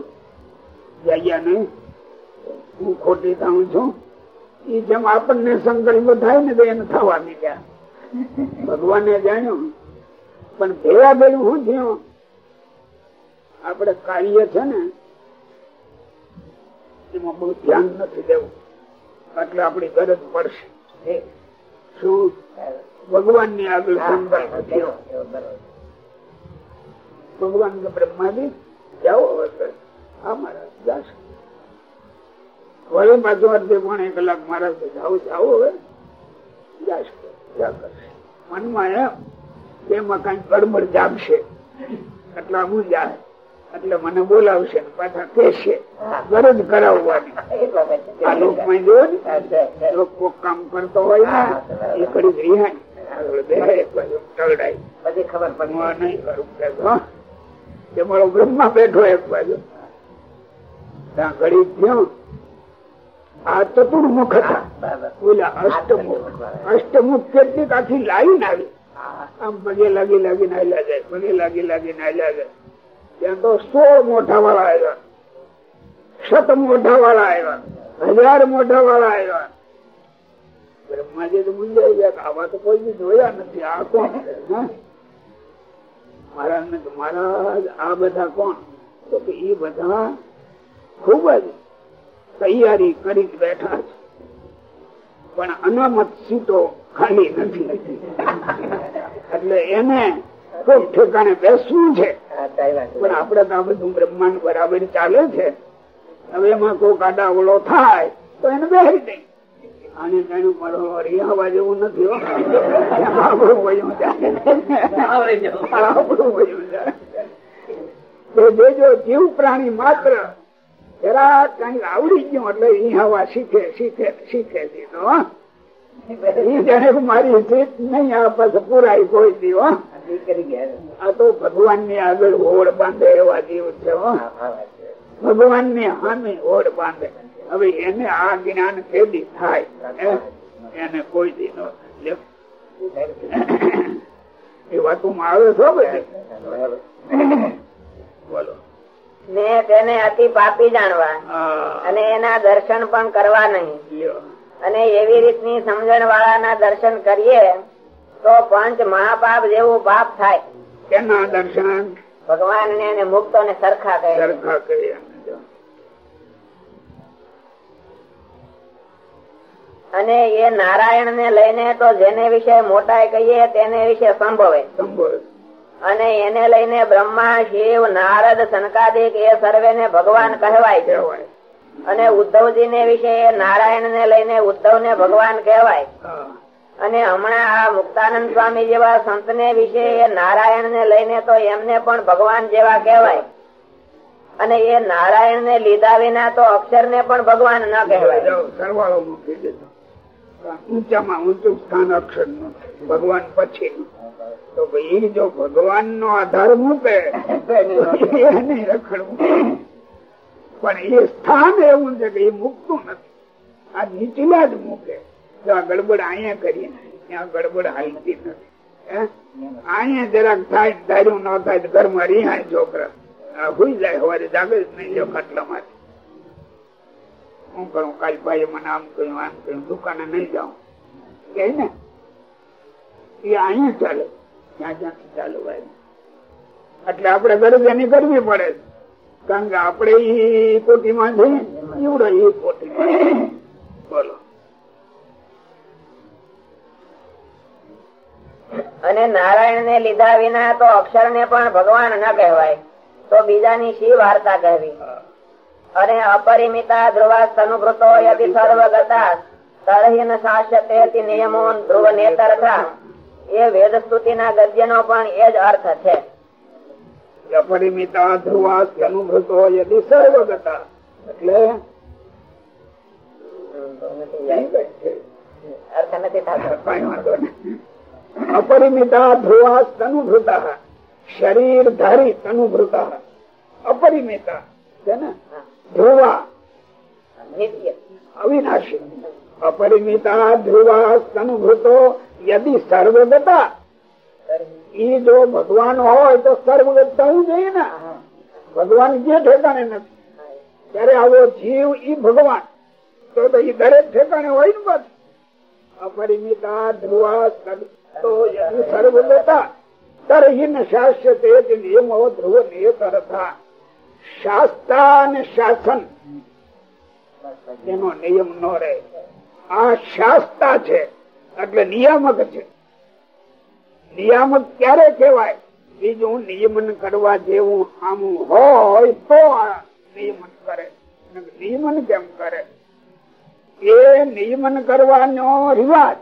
જગ્યા નહીં. હું ખોટી થાઉં છું. એ જેમ આપણને સંકલ્પ થાય ને તો એને થવા મીડ્યા. ભગવાને જાણ્યું. પણ ભેગા ભેગું શું થયું? આપડે કાર્ય છે ને એમાં બહુ ધ્યાન નથી દેવું. એટલે આપડી ગરજ પડશે. શું? ભગવાનની આગળ સંભાળ ભગવાન કે બ્રહ્માજી જાઓ હવે મારા જશે. વળી પાછો અડધે પણ કલાક મારા જાવ જાવ હવે. મનમાં એમ તેમાં કઈ ગડબડ જાગશે. એટલે હું જાય. એટલે મને બોલાવશે પાછા કેશે ગરજ કરાવવાની. આ લોકમાં જો ને લોકો કામ કરતો હોય ને એ કરી પછી ખબર પડી. હું નહીં કરું કે. કે મારો બ્રહ્મા બેઠો એક બાજુ. ત્યાં ઘડી થયો આ ચતુર્મુખ હતા. ઓલા અષ્ટમુખ. અષ્ટમુખ કેટલીક આખી લાઈન આવી. આમ પગે લાગી લાગીને હાલ્યા જાય, પગે લાગી લાગીને હાલ્યા જાય. ત્યાં તો સોળ મોઢા વાળા આવ્યા. શત મોઢા વાળા આવ્યા. હજાર મોઢા વાળા આવ્યા. બ્રહ્માજી તો મૂંઝાઈ ગયા આવા તો કોઈ બી જોયા નથી. આ કોણ? મહારાજ મહારાજ, આ બધા કોણ? તો કે એ બધા ખૂબ જ તૈયારી કરી બેઠા છે. પણ અનામત સીટો ખાલી નથી એટલે એને કોઈ ઠેકાણે બેસવું છે. પણ આપડે તો આ બધું બ્રહ્માંડ બરાબર ચાલે છે. હવે એમાં કોઈ કાડાવડો થાય તો એને બેસી દઈ આને જાણ્યું મારો જેવું નથી. આપણું વયું જાય. આપણું વયું જાય. તો જીવ પ્રાણી માત્ર જરા કઈ આવડી ગયું એટલે ઈ હવા શીખે શીખે શીખે દીધો મારી જીત નહીં આ પાસે પુરાય કોઈ દી આ તો ભગવાનની આગળ ઓળ બાંધે એવા જીવ છે ભગવાનની સામે ઓળ બાંધે. હવે એને આ જ્ઞાન કેદી થાય? એને કોઈ દી નો એ એ વાતોમાં આવે છો બોલો. ને તેને અતિ પાપી જાણવા. અને એના દર્શન પણ કરવા નહીં. અને એવી રીતની સમજણ વાળાના દર્શન કરીએ તો પંચ મહાપાપ જેવું પાપ થાય. કેના દર્શન? ભગવાન ને અને મુક્તો ને સરખા કહે. સરખા કર્યા અને એ નારાયણ ને લઈને તો જેને વિશે મોટા કહીએ તેને વિશે સંભવે. સંભવ. અને એને લઈને બ્રહ્મા શિવ નારદ સનકાદિક એ સર્વે ને ભગવાન કહેવાય છે અને ઉદ્ધવજી ને વિશે નારાયણ ને લઈને ઉદ્ધવ ને ભગવાન કહેવાય. અને હમણાં આ મુક્તાનંદ સ્વામી જેવા સંત ને વિશે એ નારાયણ ને લઈને તો એમને પણ ભગવાન જેવા કહેવાય. અને એ નારાયણ ને લીધા વિના તો અક્ષર ને પણ ભગવાન ન કહેવાય. સરવાળો મૂકી દીધો ઊંચામાં ઊંચું સ્થાન અક્ષર ભગવાન પછી તો ભાઈ જો ભગવાન નો આધાર મૂકે એને રખડવું. પણ એ સ્થાન એવું છે કે એ મૂકતું નથી. આ નીચલા જ મૂકે. જો આ ગડબડ અહીંયા કરીએ ત્યાં ગડબડ હાલતી નથી. અહીંયા જરાક થાય ધાર્યું ન થાય તો ઘરમાં રિહાય છોકરા આ જાય હવારે જાગે જ નહીં લ્યો ખાટલામાંથી. હું કરું કાલ ભાઈ મને આમ કહ્યું આમ કહ્યું દુકાને નહીં જાઉં. કે ને? એ અહીંયા ચાલે. ત્યાં જ્યાંથી ચાલુ હોય એટલે આપણે ગરજ એની કરવી પડે. કારણ કે આપણે ઈ કોટીમાં જઈએ એવડો એ કોટીમાં બોલો. અને નારાયણ ને લીધા વિના તો અક્ષર ને પણ ભગવાન ન કહેવાય. તો બીજાની શી વાર્તા કહેવી? અને અપરિમિતા ધ્રુવા અનુભૃતો યદિ સર્વગતા તરહીન શાસ્યતે નિયમો ધ્રુવ નેતરથા એ વેદ સ્તુતિ ના ગદ્ય નો પણ એ જ અર્થ છે. અપરિમિતા ધ્રુવા અનુભૂતો યદિ સર્વગતા. એટલે? અર્થ નથી થતો. કઈ વાંધો નહીં. અપરિમિતા ધ્રુવા તનુભૃતા શરીર ધારી તનુભૃતા અપરિમિતા. છે ને? ધ્રુવા. અવિનાશી. અપરિમિતા ધ્રુવા તનુભૃતો યદિ સર્વગતા ઈ જો ભગવાન હોય તો સર્વગતા હું જોઈએ ને ભગવાન જે ઠેકાણે નથી ત્યારે આવો જીવ ઈ ભગવાન તો એ દરેક ઠેકાણે હોય ને બસ અપરિમિતા ધ્રુવા તો યદિ સર્વગતા તરહીન શાસ્ય તે નિયમો ધ્રુવ નિયત કરતા શાસ્તા ને શાસન એનો નિયમ નો રહે આ શાસ્તા છે એટલે નિયામક છે. નિયામક ક્યારે કહેવાય? બીજું નિયમન કરવા જેવું આમ હોય તો નિયમન કરે. નિયમન કેમ કરે? એ નિયમન કરવાનો રિવાજ.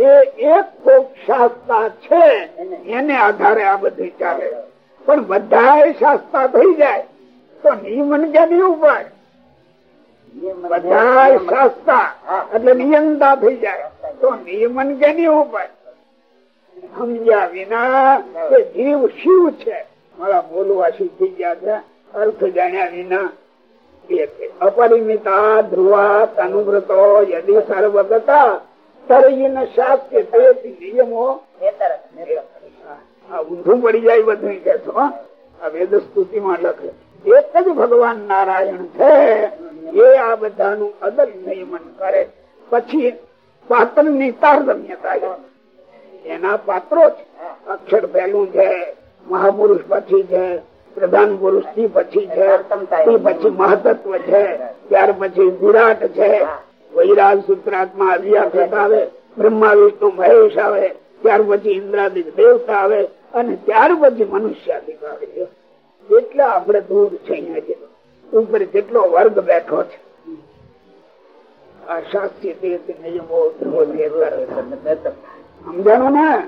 એ એક શાસ્તા છે, એને આધારે આ બધી ચાલે. પણ બધા શાસ્તા થઈ જાય. તો નિયમન ક્યાંથી ઉપર? બધા શાસ્તા એટલે નિયંતા થઈ જાય. તો નિયમન કેની ઉપાય સમજ્યા વિના કે જીવ શિવ છે. મારા બોલવા શીખી ગયા છે. અર્થ જાણ્યા વિના. અપરિમિતા ધ્રુવા અનુવ્રતો યદી સર્વગતા તરહીન શાસ્ત્ર નિયમો. ઊંધું પડી જાય બધું કે છો આ વેદ સ્તુતિ માં લખે. એક જ ભગવાન નારાયણ છે. એ આ બધાનું અદલ નિયમન કરે. પછી પાત્રની તારતમ્યતા એના પાત્રો અક્ષર પહેલું છે, મહાપુરુષ પછી છે, પ્રધાન પુરુષથી પછી છે પછી મહતત્વ છે, ત્યાર પછી વિરાટ છે. વૈરાગ સૂત્રાત્મા અભિયાખત આવે, બ્રહ્મા, વિષ્ણુ, મહેશ આવે, ત્યાર પછી ઇન્દ્રાદિક દેવતા આવે, અને ત્યાર પછી મનુષ્યાદિક આવે. છે એટલે આપણે દૂર છે ઉપર કેટલો વર્ગ બેઠો છે? આ શાસ્ત્રીય નિયમો સમજાણો ને?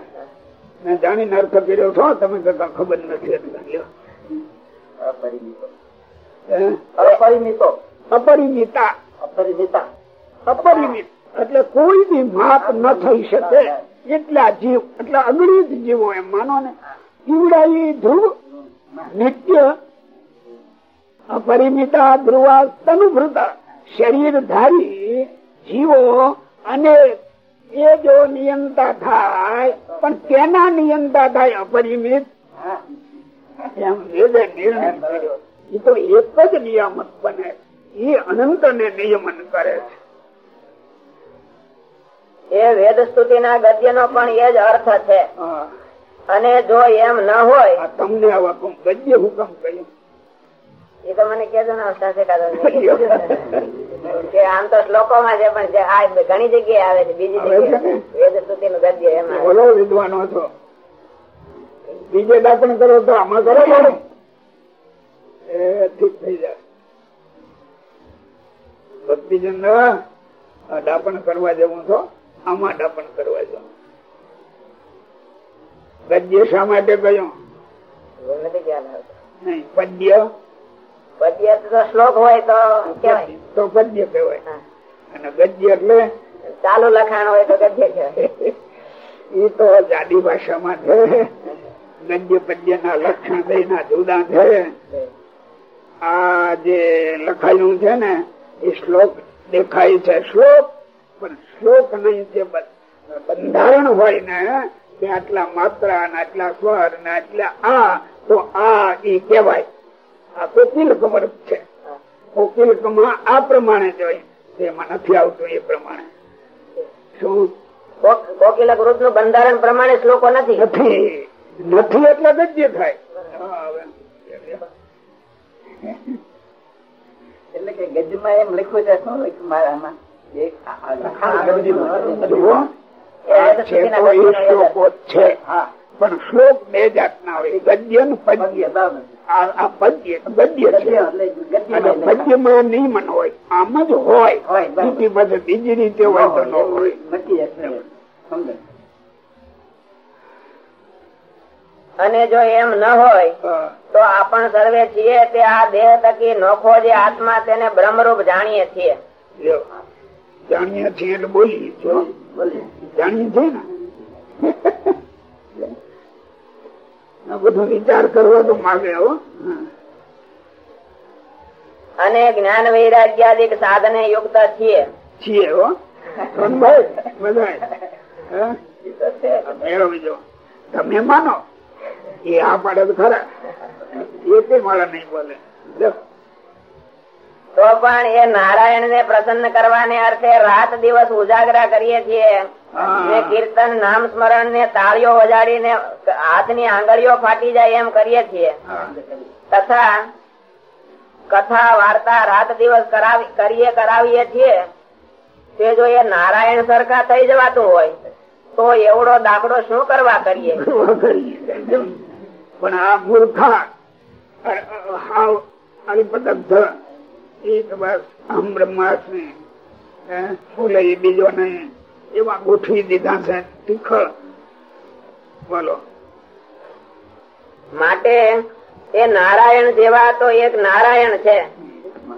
મેં જાણીને અર્થ કર્યો છો? તમે કદાચ ખબર નથી એટલે. અપરિમિતા. અપરિમિતા. અપરિમિત. એટલે કોઈ બી માપ ન થઈ શકે. એટલા જીવ એટલે અગણિત જીવો એમ. માનો ને. જીવડાઈ ધ્રુવ નિત્ય અપરિમિતા ધ્રુવા તનુભૃત શરીર ધારી જીવો અને એ જો નિયંતા થાય પણ કેના નિયંતા થાય અપરિમિત એમ વેદે નિર્ણય કર્યો એ તો એક જ નિયામક બને એ અનંત ને નિયમન કરે છે એ વેદ સ્તુતિ ના ગદ્ય નો પણ એ જ અર્થ છે. અને જો એમ ન હોય તમને આવા હુકમ કહ્યું એ તો મને કેજો ને [LAUGHS] કે આમ તો શ્લોકો માં છે પણ આ ઘણી જગ્યાએ આવે છે બીજી જગ્યાએ વેદ સ્તુતિ નું ગદ્ય એમાં બોલો વિદ્વાનો છો. બીજે દાપણ કરો તો આમાં કરો બોલો એ ઠીક થઈ જાય. ભક્તિજન દાપણ કરવા જવું છો? આમાં દાપણ કરવા જવું ગદ્ય શા માટે કહ્યું? પદ્ય? પદ્ય તો શ્લોક હોય તો કેવાય તો પદ્ય કહેવાય. અને ગદ્ય એટલે? ચાલુ લખાણ હોય તો ગદ્ય કહેવાય. એ તો જાડી ભાષામાં છે. ગદ્ય પદ્ય ના લક્ષણ બે ના જુદા છે. આ જે લખાયું છે ને એ શ્લોક દેખાય છે શ્લોક પણ શ્લોક નહીં જે બંધારણ હોય ને કે આટલા માત્રા ને આટલા સ્વર ને આટલા આ તો આ ઈ કહેવાય આ તો કમર છે કોકિલ કમાં આ પ્રમાણે જોઈ તેમાં નથી આવતું એ પ્રમાણે શું કોક- કોકિલક વૃત્તનું બંધારણ પ્રમાણે શ્લોકો નથી નથી નથી એટલે ગજ્ય થાય એટલે કે ગજમાં એમ લખ્યું છે શું લખ્યું મારામાં છે તો એ શ્લોકો છે. પણ શ્લોક બે જાતના હોય. ગદ્ય ને પદ્ય આ આ પદ્ય ગદ્ય છે. અને પદ્યમાં નિયમન હોય. આમ જ હોય. હોય, બીજી પાસે બીજી રીતે હોય તો ન હોય. અને જો એમ ન હોય તો આપણ સર્વે છીએ તે આ દેહ થકી નોખો જે આત્મા તેને બ્રહ્મરૂપ જાણીએ છીએ. જાણીએ છીએ એટલે બોલીએ છીએ. જાણીએ છીએ ને. બધો વિચાર કરવા તો માગે હો. અને જ્ઞાન વૈરાગ્યાદિક સાધને યોગતા છીએ. છીએ હો. સોનભાઈ તમે માનો. એ આ પાડે તો ખરા. એ કઈ મારા નહીં બોલે. તો પણ એ નારાયણ ને પ્રસન્ન કરવાને અર્થે રાત દિવસ ઉજાગરા કરીએ છીએ કીર્તન નામ સ્મરણ ને તાળીઓ વજાડીને હાથની આંગળીઓ ફાટી જાય એમ કરીએ છીએ તથા કથા વાર્તા રાત દિવસ કરીએ કરાવીએ છીએ તે જો એ નારાયણ સરખા થઈ જવાતું હોય તો એવડો દાખલો શું કરવા કરીએ પણ આ મૂર્ખા અ- અ- હાવ અલ્પદગ્ધ એ તો બસ આમ બ્રહ્માસ્મી ફૂલે બીજો નહીં એવા ગોઠવી દીધા છે તીખળ. બોલો. માટે એ નારાયણ જેવા તો એક નારાયણ છે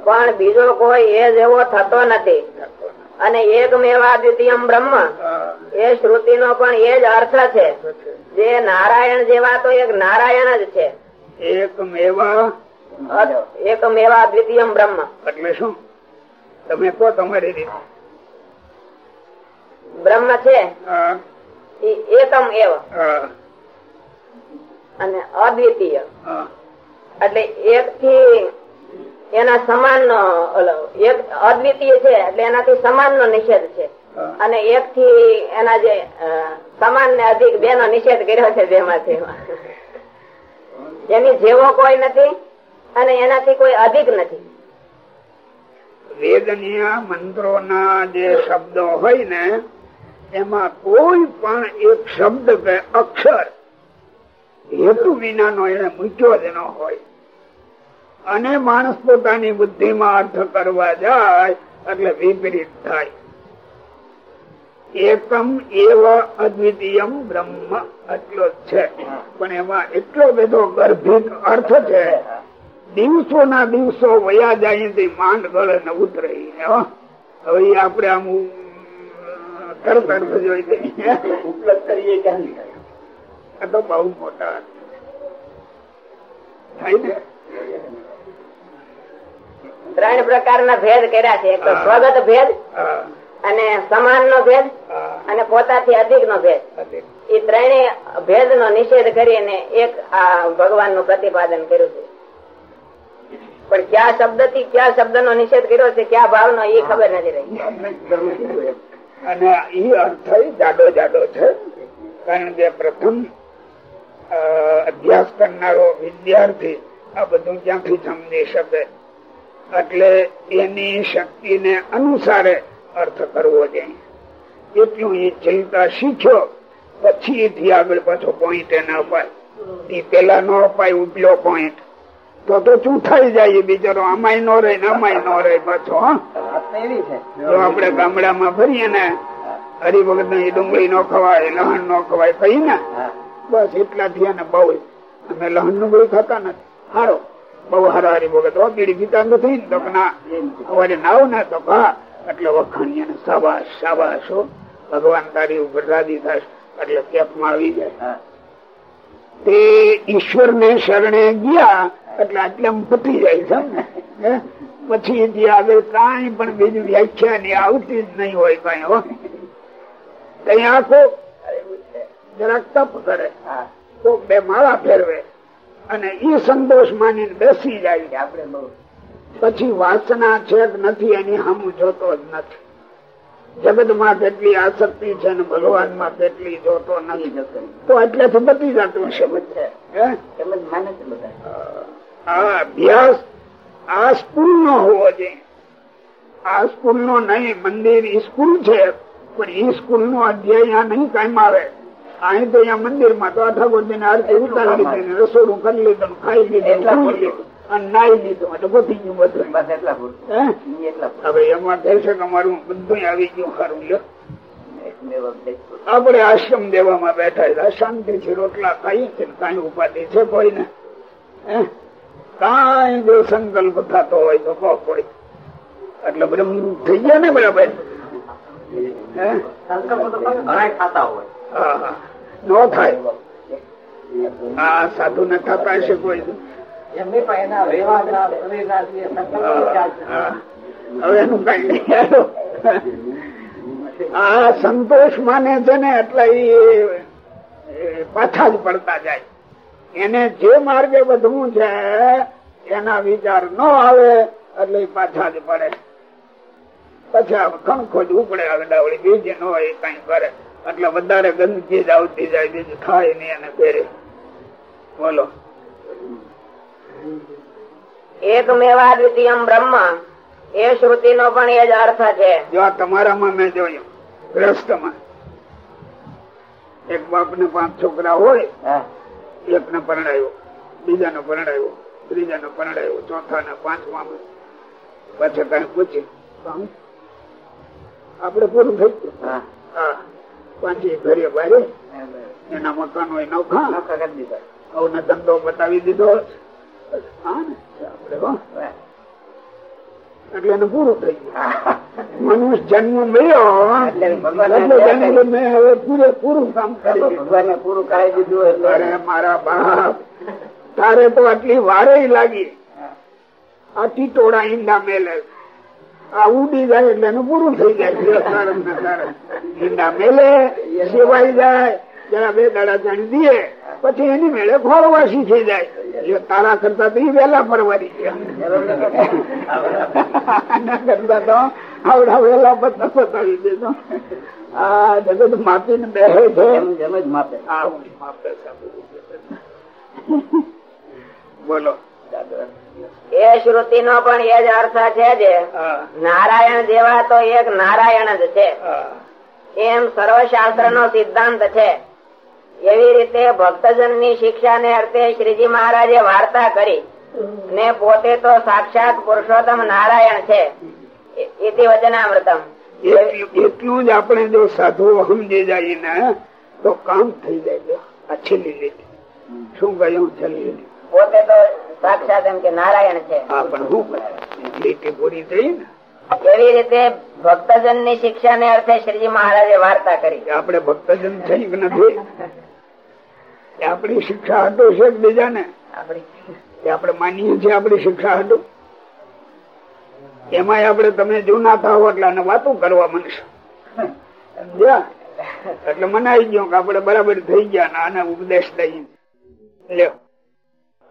પણ બીજો કોઈ એ જેવો થતો નથી. અને એક મેવા દ્વિતીય બ્રહ્મ એ શ્રુતિ નો પણ એ જ અર્થ છે જે નારાયણ જેવા તો એક નારાયણ જ છે. એક મેવા એક એવા દ્વિતીય બ્રહ્મ. એટલે શું? તમે કહો તમારી રીતે. બ્રહ્મ છે? એકમ એવ. અને અદ્વિતીય. એટલે એક થી એના સમાન નો એક અદ્વિતીય છે એટલે એનાથી સમાન નો નિષેધ છે. અને એક થી એના જે સમાન ને અધિક બે નો નિષેધ કર્યો છે બેમાંથી એની જેવો કોઈ નથી. અને એનાથી કોઈ અધિક નથી. વેદનીય મંત્રોના જે શબ્દો હોય ને, એમાં કોઈ પણ એક શબ્દ કે અક્ષર હેતુ વિનાનો એને મૂક્યો જ ન હોય. અને માણસ પોતાની બુદ્ધિમાં અર્થ કરવા જાય, એટલે વિપરીત થાય. એકમ એવ અદ્વિતીયમ બ્રહ્મ એટલો છે. પણ એમાં એટલો બધો ગર્ભિત અર્થ છે દિવસો ના દિવસો વયા જાય તે માંડ ગળે ને ઉતરે. હવે આપડે આમ તરત ઉપલબ્ધ કરીએ ક્યાં તો બહુ મોટા થાય ને? ત્રણ પ્રકારના ભેદ કર્યા છે. એક તો સ્વગત ભેદ અને સમાન નો ભેદ અને પોતાથી અધિક નો ભેદ એ ત્રણેય ભેદ નો નિષેધ કરીને એક આ ભગવાનનું પ્રતિપાદન કર્યું છે. પણ કયા શબ્દથી કયા શબ્દ નો નિષેધ કર્યો છે કયા ભાવ નો એ ખબર નથી રહી. અને એ અર્થ જાડો જાડો છે કારણ કે પ્રથમ અભ્યાસ કરનારો વિદ્યાર્થી આ બધું ક્યાંથી સમજી શકે? એટલે એની શક્તિને અનુસારે અર્થ કરવો જોઈએ. એટલું એ ચિંતા શીખ્યો પછી એથી આગળ પાછો પોઈન્ટ એને અપાય. એ પેલા નો અપાય ઉપલો પોઈન્ટ તો તો ચૂંટાઈ જાય બિચારો અમાય નો રહે ને આમાંય નો રહે પાછો જો આપડે ગામડામાં ફરીએ ને હરિભગતની ડુંગળી નો ખવાય લહણ નો ખવાય કઈ ને બસ એટલા થયા ને બહુ. અમે લહણ ડુંગળી ખાતા નથી. હારો. બહુ હારા હરિભગત. બીડી પીતા નથી ને તો ના સવારે નાવ ને તો ભા એટલે વખાણીએ ને સાબાશ સાબાશ ભગવાન તારી ઉપર રાજી થશે એટલે કેપમાં આવી જાય. તે ઈશ્વર ને શરણે ગયા એટલે આટલે પતી જાય છે પછી એથી આગળ કઈ પણ બીજું વ્યાખ્યા ની આવતી જ નહીં હોય કઈ હોય કઈ આખો? જરાક તપ કરે. તો બે માળા ફેરવે અને એ સંતોષ માની બેસી જાય. આપણે બહુ. પછી વાસના છે નથી એની હમ જોતો જ નથી. જગતમાં કેટલી આસક્તિ છે ને ભગવાનમાં કેટલી જોતો નથી. તો એટલે બતી જતું છે હે? એમ માને છે બધા. આ અભ્યાસ આ સ્કૂલ નો હોવો જોઈએ. આ સ્કૂલ નો નહીં મંદિર સ્કૂલ છે પણ એ સ્કૂલ નો અધ્યાય આ નહીં કાયમ આવે. અહીં તો અહીંયા મંદિરમાં તો આ ઠાકોરજી ને આરતી ઉતારી દીધી રસોડું કરી લીધું ખાઈ લીધું અને નાઈ લીધું એટલે પતી ગયું બધું. એટલા હવે એમાં કહેશે કે અમારું બધું આવી ગયું ખરું લ્યો. આપડે આપણે આશ્રમ દેવામાં બેઠા છે શાંતિથી રોટલા ખાઈ છે કઈ કાંઈ ઉપાધિ છે કોઈને? હે? કાંઈ જો સંકલ્પ થતો હોય તો કહો કોઈ એટલે બ્રહ્મ થઈ ગયા ને બરાબર હોય. નો થાય. આ સાધુ ને થતા હશે કોઈ હવે એનું કઈ આ સંતોષ માને છે ને એટલે એ પાછા જ પડતા જાય. એને જે માર્ગે વધવું છે એના વિચાર ન આવે એટલે પાછા જ પડે. પછી આ કણખો જ ઉપડે આગળ બીજ ન હોય કઈ કરે. એટલે વધારે ગંદકી જ આવતી જાય બીજું ખાય નહીં અને પહેરે. બોલો. એક મેવા દ્વિતીયમ બ્રહ્મ. એ શ્રુતિ નો પણ એ જ અર્થ છે. જો આ તમારામાં મેં જોયું ગ્રસ્તમાં એક બાપ ને પાંચ છોકરા હોય એક ને પરણાયો બીજા ને પરણાયો ત્રીજા ને પરણાયો ચોથા ને પાંચમા પછી કઈ પૂછ્યું આપડે પૂરું થઈ ગયું. હા. પાંચે ઘરે બારે એના મકાનો હોય નોખા હવે ધંધો બતાવી દીધો. હા ને આપડે. એટલે એને પૂરું થઈ ગયું. મનુષ્ય જન્મ મળ્યો એટલે મેં હવે પૂરેપૂરું કામ કર્યું પૂરું કરાવી દીધું મારા બાપ તારે તો આટલી વારે લાગી આ ટીટોળા ઈંડા મેલે, આ ઉડી જાય એટલે એનું પૂરું થઈ જાય. ઈંડા મેલે સેવાઈ જાય જરા બે દાડા જાણી દે પછી એની મેળે ખોળવાસી થઈ જાય તારા કરતા તો વેલા ફરવાની ગયા કરતા તો આવડા વેલા બધા બતાવી દેજો આ જગત માપીને બેસે છે. જેમ જ માપે. માપે છે. બોલો. એ શ્રુતિ નો પણ એ જ અર્થ છે જે. નારાયણ જેવા તો એક નારાયણ જ છે. એમ સર્વશાસ્ત્ર નો સિદ્ધાંત છે. એવી રીતે ભક્તજનની શિક્ષા ને અર્થે શ્રીજી મહારાજે વાર્તા કરી. ને પોતે તો સાક્ષાત પુરુષોત્તમ નારાયણ છે. ઇતિ વચનામૃતમ એટલું જ આપણે જો સાધુ સમજી જાય ને તો કામ થઈ જાય. આ છેલ્લી લીટી. શું કહ્યું? છેલ્લી લીટી. પોતે તો સાક્ષાત એમ કે નારાયણ છે. પણ શું લીટી પૂરી થઈ ને. એવી રીતે ભક્તજનની શિક્ષા ને અર્થે શ્રીજી મહારાજે વાર્તા કરી. કે આપણે ભક્તજન થઈ કે નથી? આપણી શિક્ષા હતું છે બીજાને? બીજા ને આપણી આપણે માનીએ છીએ આપણી શિક્ષા હતું એમાંય આપણે તમે જૂના થાવ એટલે વાતો કરવા માંડશો. એટલે મનાઈ ગયો કે આપડે બરાબર થઈ ગયા ને આને ઉપદેશ દઈએ. લ્યો.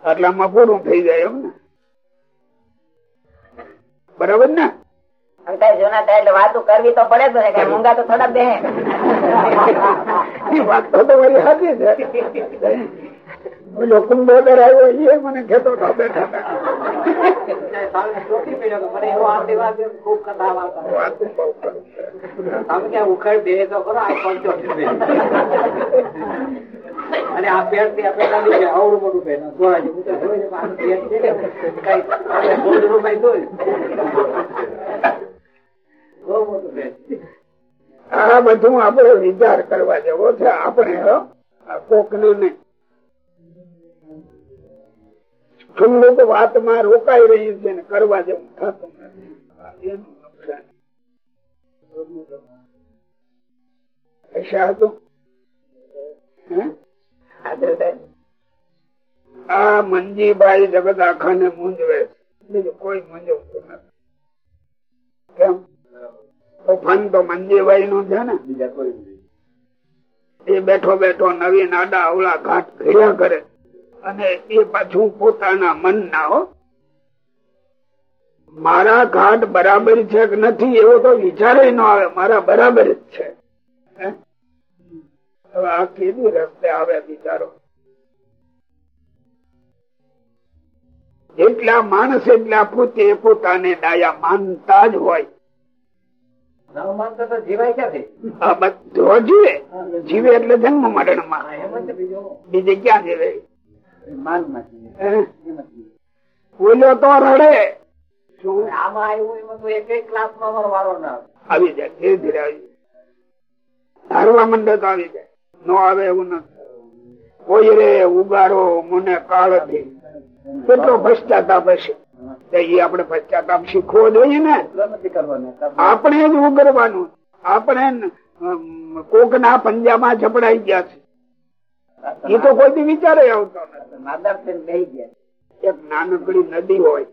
એટલે આમાં પૂરું થઈ જાય એમ ને. બરાબર ને? જૂના થાય એટલે વાતું કરવી તો પડે જ ને મૂંગા તો થોડા બે વાત તો તમારી સાચી છે. ઓલો કુંભોદર આવ્યો એ મને બેઠા. અને આ પેટથી આપણે લાવી છે આવડું મોટું બેન જોવા જેવું. બહુ મોટું બેન આ બધું આપણે વિચાર કરવા જેવો છે. આપણે કોકને નહીં. થોડુંક વાતમાં રોકાઈ રહ્યું છે ને કરવા જેવું થતું નથી. આ મંજીભાઈ જગત આખા ને મૂંઝવે છે. બીજું કોઈ મૂંઝવતું નથી. કેમ? તોફાન તો મંજીભાઈ નું છે ને. બીજા કોઈ એ બેઠો બેઠો નવીન આડા અવળા ઘાટ ઘડ્યા કરે અને એ પાછું પોતાના મન ના હો. મારા ઘાટ બરાબર છે કે નથી એવો તો વિચાર ન આવે મારા બરાબર જ છે. હવે આ કેવી રસ્તે આવે બિચારો જેટલા માણસ એટલા પોતે પોતાને ડાયા માનતા જ હોય. જીવાય જીવે જીવે એટલે જન્મ મરણમાં બીજું ક્યાં જીવે માનમાંથી હે? એમ જ. બોલ્યો તો રડે. શું આમાં આવ્યું એમાં તો એક એક ક્લાસમાં અમારો વારો ના આવે. આવી જાય ધીરે ધીરે આવી ધારવા માંડે તો આવી જાય. નો આવે એવું નથી કોઈ રે ઉગારો મને કાળથી કેટલો પશ્ચાતાપ હશે એ આપણે પશ્ચાતાપ શીખવો જોઈએ ને. આપણે જ ઉગરવાનું. આપણે કોક ના પંજામાં ઝપડાઈ ગયા છે. એ તો કોઈ દી વિચારે આવતો નથી. એક નાનકડી નદી હોય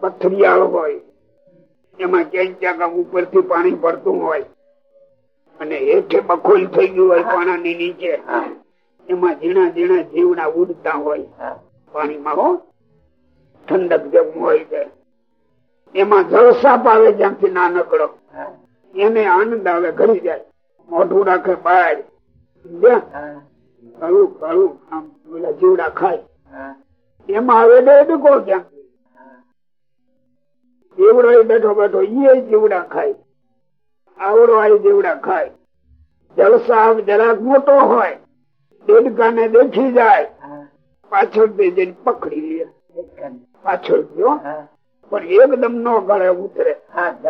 પથરિયાળ હોય એમાં ક્યાંક ક્યાંક ઉપરથી પાણી પડતું હોય અને હેઠે બખોલ થઈ ગયું હોય પાણાની નીચે. એમાં ઝીણા ઝીણા જીવડા ઉડતા હોય. પાણીમાં હો ઠંડક જેવું હોય છે. એમાં જળસાપ આવે જ્યાંથી નાનકડો. એને આનંદ આવે ઘરી જાય. મોઢું રાખે બહાર કળું કળું આમ ઓલા જીવડા ખાય. એમાં હવે ડેડકો ક્યાં? જીવડો બેઠો બેઠો એ જીવડા ખાય. આવડો આ જીવડા ખાય. જળસાબ જરાક મોટો હોય દેડકા ને દેખી જાય. પાછળથી જઈને પકડી લે. પાછળ ગયો પણ એકદમ નો ગળે ઉતરે.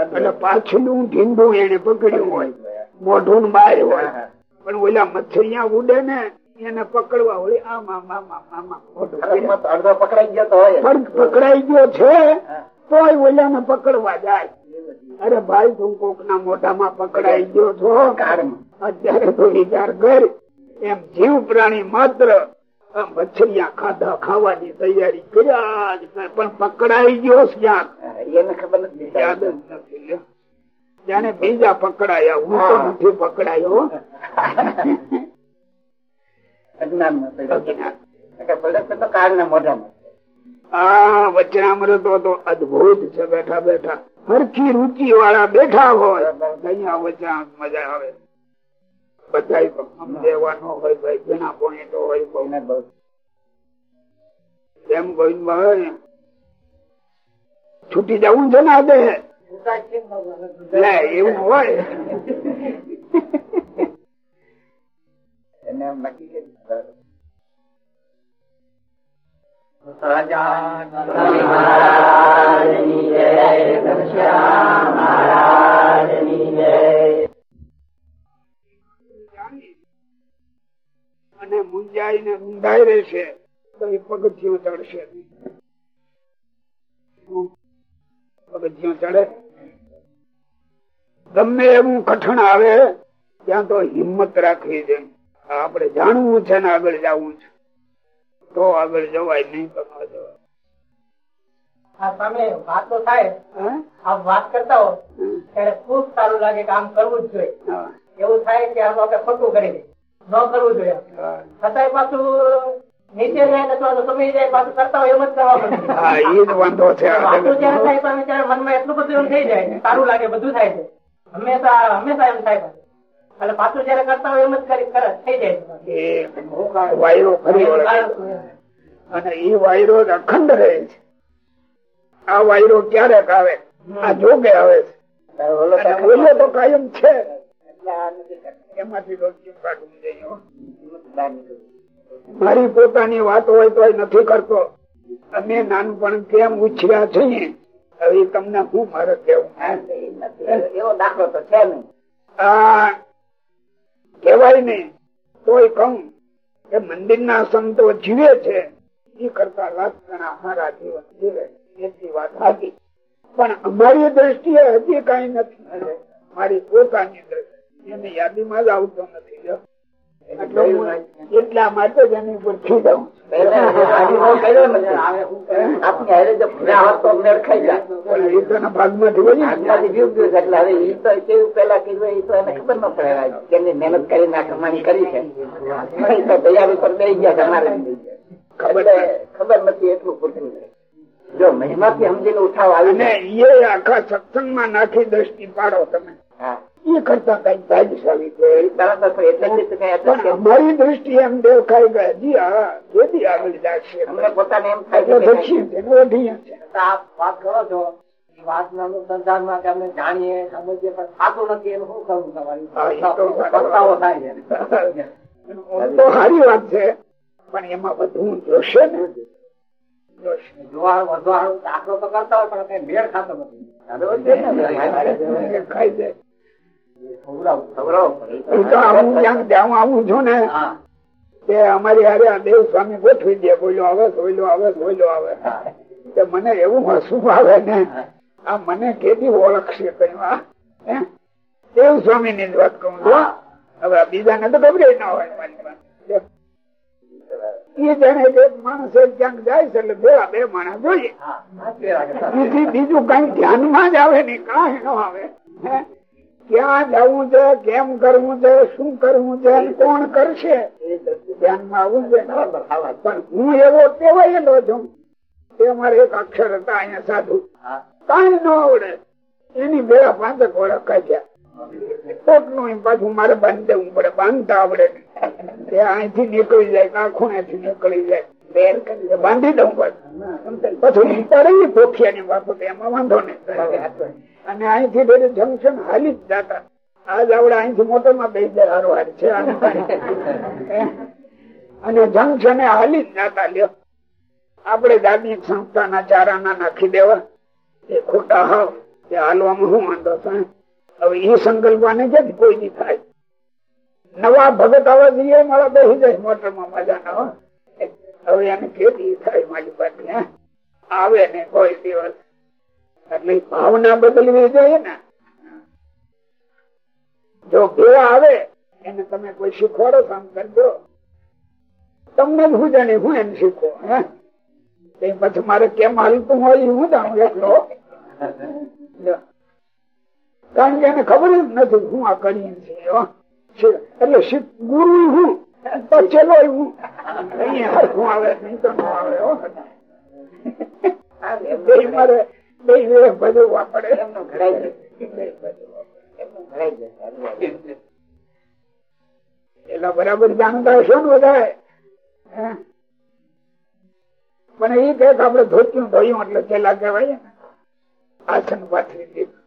એટલે પાછલું ઢીંડું એને પકડ્યું હોય. મોઢું બહાર હોય. પણ ઓલા મચ્છરિયા ઉડે ને એને પકડવા હોય આમ આમ આમ આમ આમ અડધો પકડાઈ ગયો તો પકડાઈ ગયો છે તોય ઓલાને પકડવા જાય. અરે ભાઈ તું કોક ના મોઢામાં પકડાઈ ગયો છો? અત્યારે તો વિચાર કર એમ જીવ પ્રાણી માત્ર મચ્છરિયા ખાધા ખાવાની તૈયારી કર્યા જ પણ પકડાઈ ગયો ક્યાંક? એને ખબર નથી યાદ જ નથી લ્યો. જાણે બીજા પકડાયા હું તો નથી પકડાયો. [LAUGHS] વચનામૃતો તો અદભુત છે. બેઠા બેઠા. હરખી રુચિ વાળા બેઠા હોય. અહીંયા વચના મજા આવે. બધા સમજેવાનો હોય ભાઈ ઘણા પોઈન્ટો હોય બહુ. એમ બહુ. એમ ગોવિંદભાઈ છૂટી જવું છે ને આજે એવું હોય. એને એમ નક્કી કરી અને મુંજાઈ ને ઊંધાઈ રહેશે તો એ પગથિયું ચડશે. પગથિયું ચડે. ગમે એવું કઠણ આવે ત્યાં તો હિંમત રાખવી છે આપણે જાણવું છે ને આગળ જવું છે. તો આગળ જવાય નહીં કરવા જવાય. વાતો થાય. આપ વાત કરતા હો ત્યારે ખૂબ સારું લાગે કે આમ કરવું જ જોઈએ. એવું થાય કે આમ આપણે ખોટું કરી ન કરવું જોઈએ. છતાંય પાછું નીચે જાય અથવા તો સમય જાય પાછું કરતા હોય એમ જ કરવા પડે. હા એ જ વાંધો છે. આ જયારે થાય ત્યારે મનમાં એટલું બધું એમ થઈ જાય સારું લાગે બધું થાય છે. હંમેશા હંમેશા એમ થાય એટલે પાછું જયારે કરતા હોય એમ જ કરી કરે થઈ જાય. વાયરો ફરી અને એ વાયરો અખંડ રહે છે. આ વાયરો ક્યારેક આવે આ જોગે આવે છે. ઓલો તો અને કાયમ છે. મારી પોતાની વાત હોય તો નથી કરતો. અમે નાનપણ કેમ ઉછર્યા છીએ? હવે તમને હું મારે કેવું. એવો દાખલો તો છે નહીં. આ કેવાય ને, તોય કહું કે મંદિર ના સંતો જીવે છે, એ કરતા લાખ ગણા અમારા જીવન જીવે એટલી વાત હતી પણ અમારી દ્રષ્ટિએ હજી કઈ નથી મારી પોતાની દ્રષ્ટિ, એની યાદીમાં જ આવતો નથી. એટલે માટે જ એની ઉપર થઈ જાઉં મહેનત કરીને આ કમાણી કરી છે. તૈયારી પર બેસી ગયા છે ખબર નથી એટલું પૂછવું જો જો મહિમાથી સમજીને ઉઠાવ આવી ને જાય. એ આખા સત્સંગમાં નાખી દ્રષ્ટિ પાડો તમે. હા. એ કરતા કઈ ભાગ્યશાળી જ જ જ અમારી દ્રષ્ટિ એમ દેખાય કે હજી આ કેદી આગળ જશે. પોતાને એમ થાય છે દક્ષિણ છે. આપ વાત કરો છો. વાતના અનુસંધાનમાં કે અમે જાણીએ સમજીએ પણ થતું નથી એનું શું કરવું હા, તો થાય છે. તો સારી વાત છે. પણ એમાં બધું જોશે ને? જોશે. જોવા વધવા દાખલો તો કરતા હોય પણ કઈ મેળ ખાતો નથી. ખાઈ જાય આવું ક્યાંક છું ને. તે અમારી હારે દેવ સ્વામી ગોઠવી દે બોલો આવે બોલો આવે બોલો આવે તે મને એવું હસવું આવે ને આ મને કેદી ઓળખશે કઈ? દેવ સ્વામી ની વાત કહું છું હવે બીજાને તો ગભરાઈ ના હોય એ જાણે એક માણસ ક્યાંક જાય છે એટલે બે બે માણસ જોઈએ. બીજી કઈ ધ્યાનમાં જ આવે નહીં કાંઈ ન આવે હે? ક્યાં જવું છે કેમ કરવું છે શું કરવું છે કોણ કરશે? ધ્યાનમાં આવવું છે પણ હું એવો ટેવાયેલો છું તે મારે એક અક્ષર હતા અહીંયા સાધુ. કઈ ન આવડે. એની બે પાંચક ઓળખ કાઢ્યા પાછું મારે બાંધી દેવું પડે બાંધતા આવડે તે અહીંથી નીકળી જાય આ અહીંથી નીકળી જાય. બાંધી દઉં પડે. પછી પડે પોખિયા ની બાબત એમાં વાંધો નહીં. અને અહીંથી બધું જંકશન હાલી જ જતા. આજ આવડે અહીંથી મોટરમાં બે હજાર હારવાર છે અને જંકશન હાલી જ જતા લ્યો. આપડે દાદી સંસ્થાના ચારાના નાખી દેવા. એ ખોટા હાવ. એ હાલવામાં શું વાંધો થાય? હવે એ સંકલ્પાને છે કોઈ નહીં થાય. નવા ભગત આવા જઈએ, મારા બેસી જાય મોટરમાં મજા ના હવે એને કેટલી થાય મારી પાસે આવે ને કોઈ દિવસ. એટલે ભાવના બદલવી જોઈએ ને. જો ભેળા આવે, એને તમે કોઈ શીખવાડો કામ કરજો. તમને હું જાણે, હું એને શીખો, હે? પછી મારે કેમ હાલતું હોય હું જાણું એટલો કારણ કે એને ખબર જ નથી હું આ કરી એટલે ગુરુ હું, તો ચલો હું. અહીંયા હરખું આવે, નહીં તો આવે મારે બધું વાપરે. એમનું ઘડાઈ એલા બરાબર જાણતા હશો ને વધારે પણ એ કહે આપડે ધોત્યું ધોયું એટલે છેલ્લા કહેવાય ને. આસન પાથરી દીધું.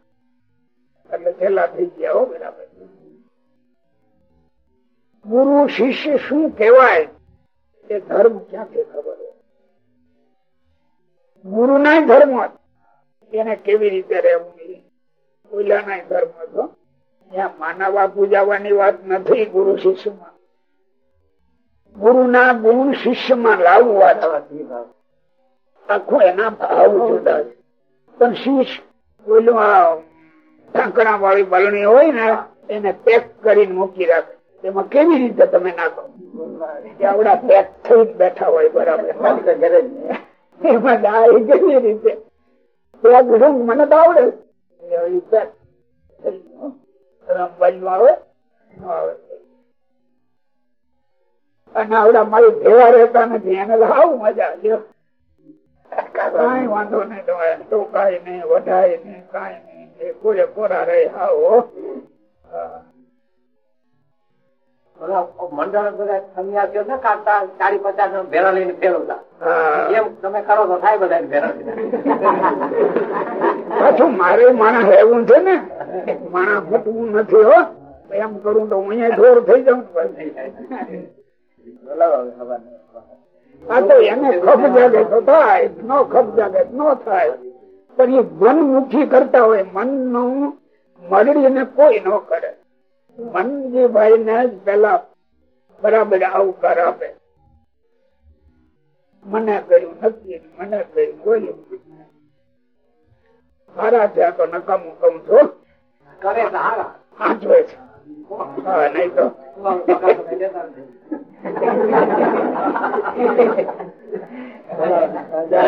એટલે છેલ્લા થઈ ગયા હો બરાબર. ગુરુ શિષ્ય શું કેવાય એ ધર્મ ક્યાંથી ખબર ગુરુ ના ધર્મ એને કેવી રીતે રહેવું? ઓલાના ધર્મ હતો ત્યાં માનવા પૂજાવાની વાત નથી ગુરુ શિષ્યમાં. ગુરુ ના ગુણ શિષ્યમાં લાવવા આખું એના ભાવ જુદા છે. પણ શિષ્ય ઓલું આ ઢાંકણા વાળી બલણી હોય ને એને પેક કરીને મૂકી રાખે. એમાં કેવી રીતે તમે નાખો? આવડા પેક થઈ બેઠા હોય બરાબર. એમાં જાય કેવી રીતે? મને તો આવડે. આવે આવે અને આવડા મારી ભેવા રહેતા નથી, એને તો આવું મજા લ્યો કઈ વાંધો નહીં તમારે ટોકાય નહીં વધાય નહીં, કઈ નહીં. કોરે કોરા રહે, હાવ મંડળ બધા સંન્યાસીઓ ને કાઢતા ચારી પચાસ ભેરા લઈને ફેરવતા. એમ તમે કરો તો થાય બધા ભેરા [LAUGHS] પાછું મારે માણસ છે ને માણસ ફૂટવું નથી હો. એમ કરું તો હું ઢોર થઈ જાઉં. આ તો એને ખપ જાગે તો થાય ન ખપ જાગે નો થાય. પણ એ મન મુખી કરતા હોય મનનું મરડીને કોઈ ન કરે. મનજીભાઈ ને જ પેલા બરાબર આવકાર આપે. મને કર્યું નક્કી મને કર્યું બોલ્યું સારા થયા તો નકામું કઉ છું કરે સાચવે છે. હા નહીં તો. જય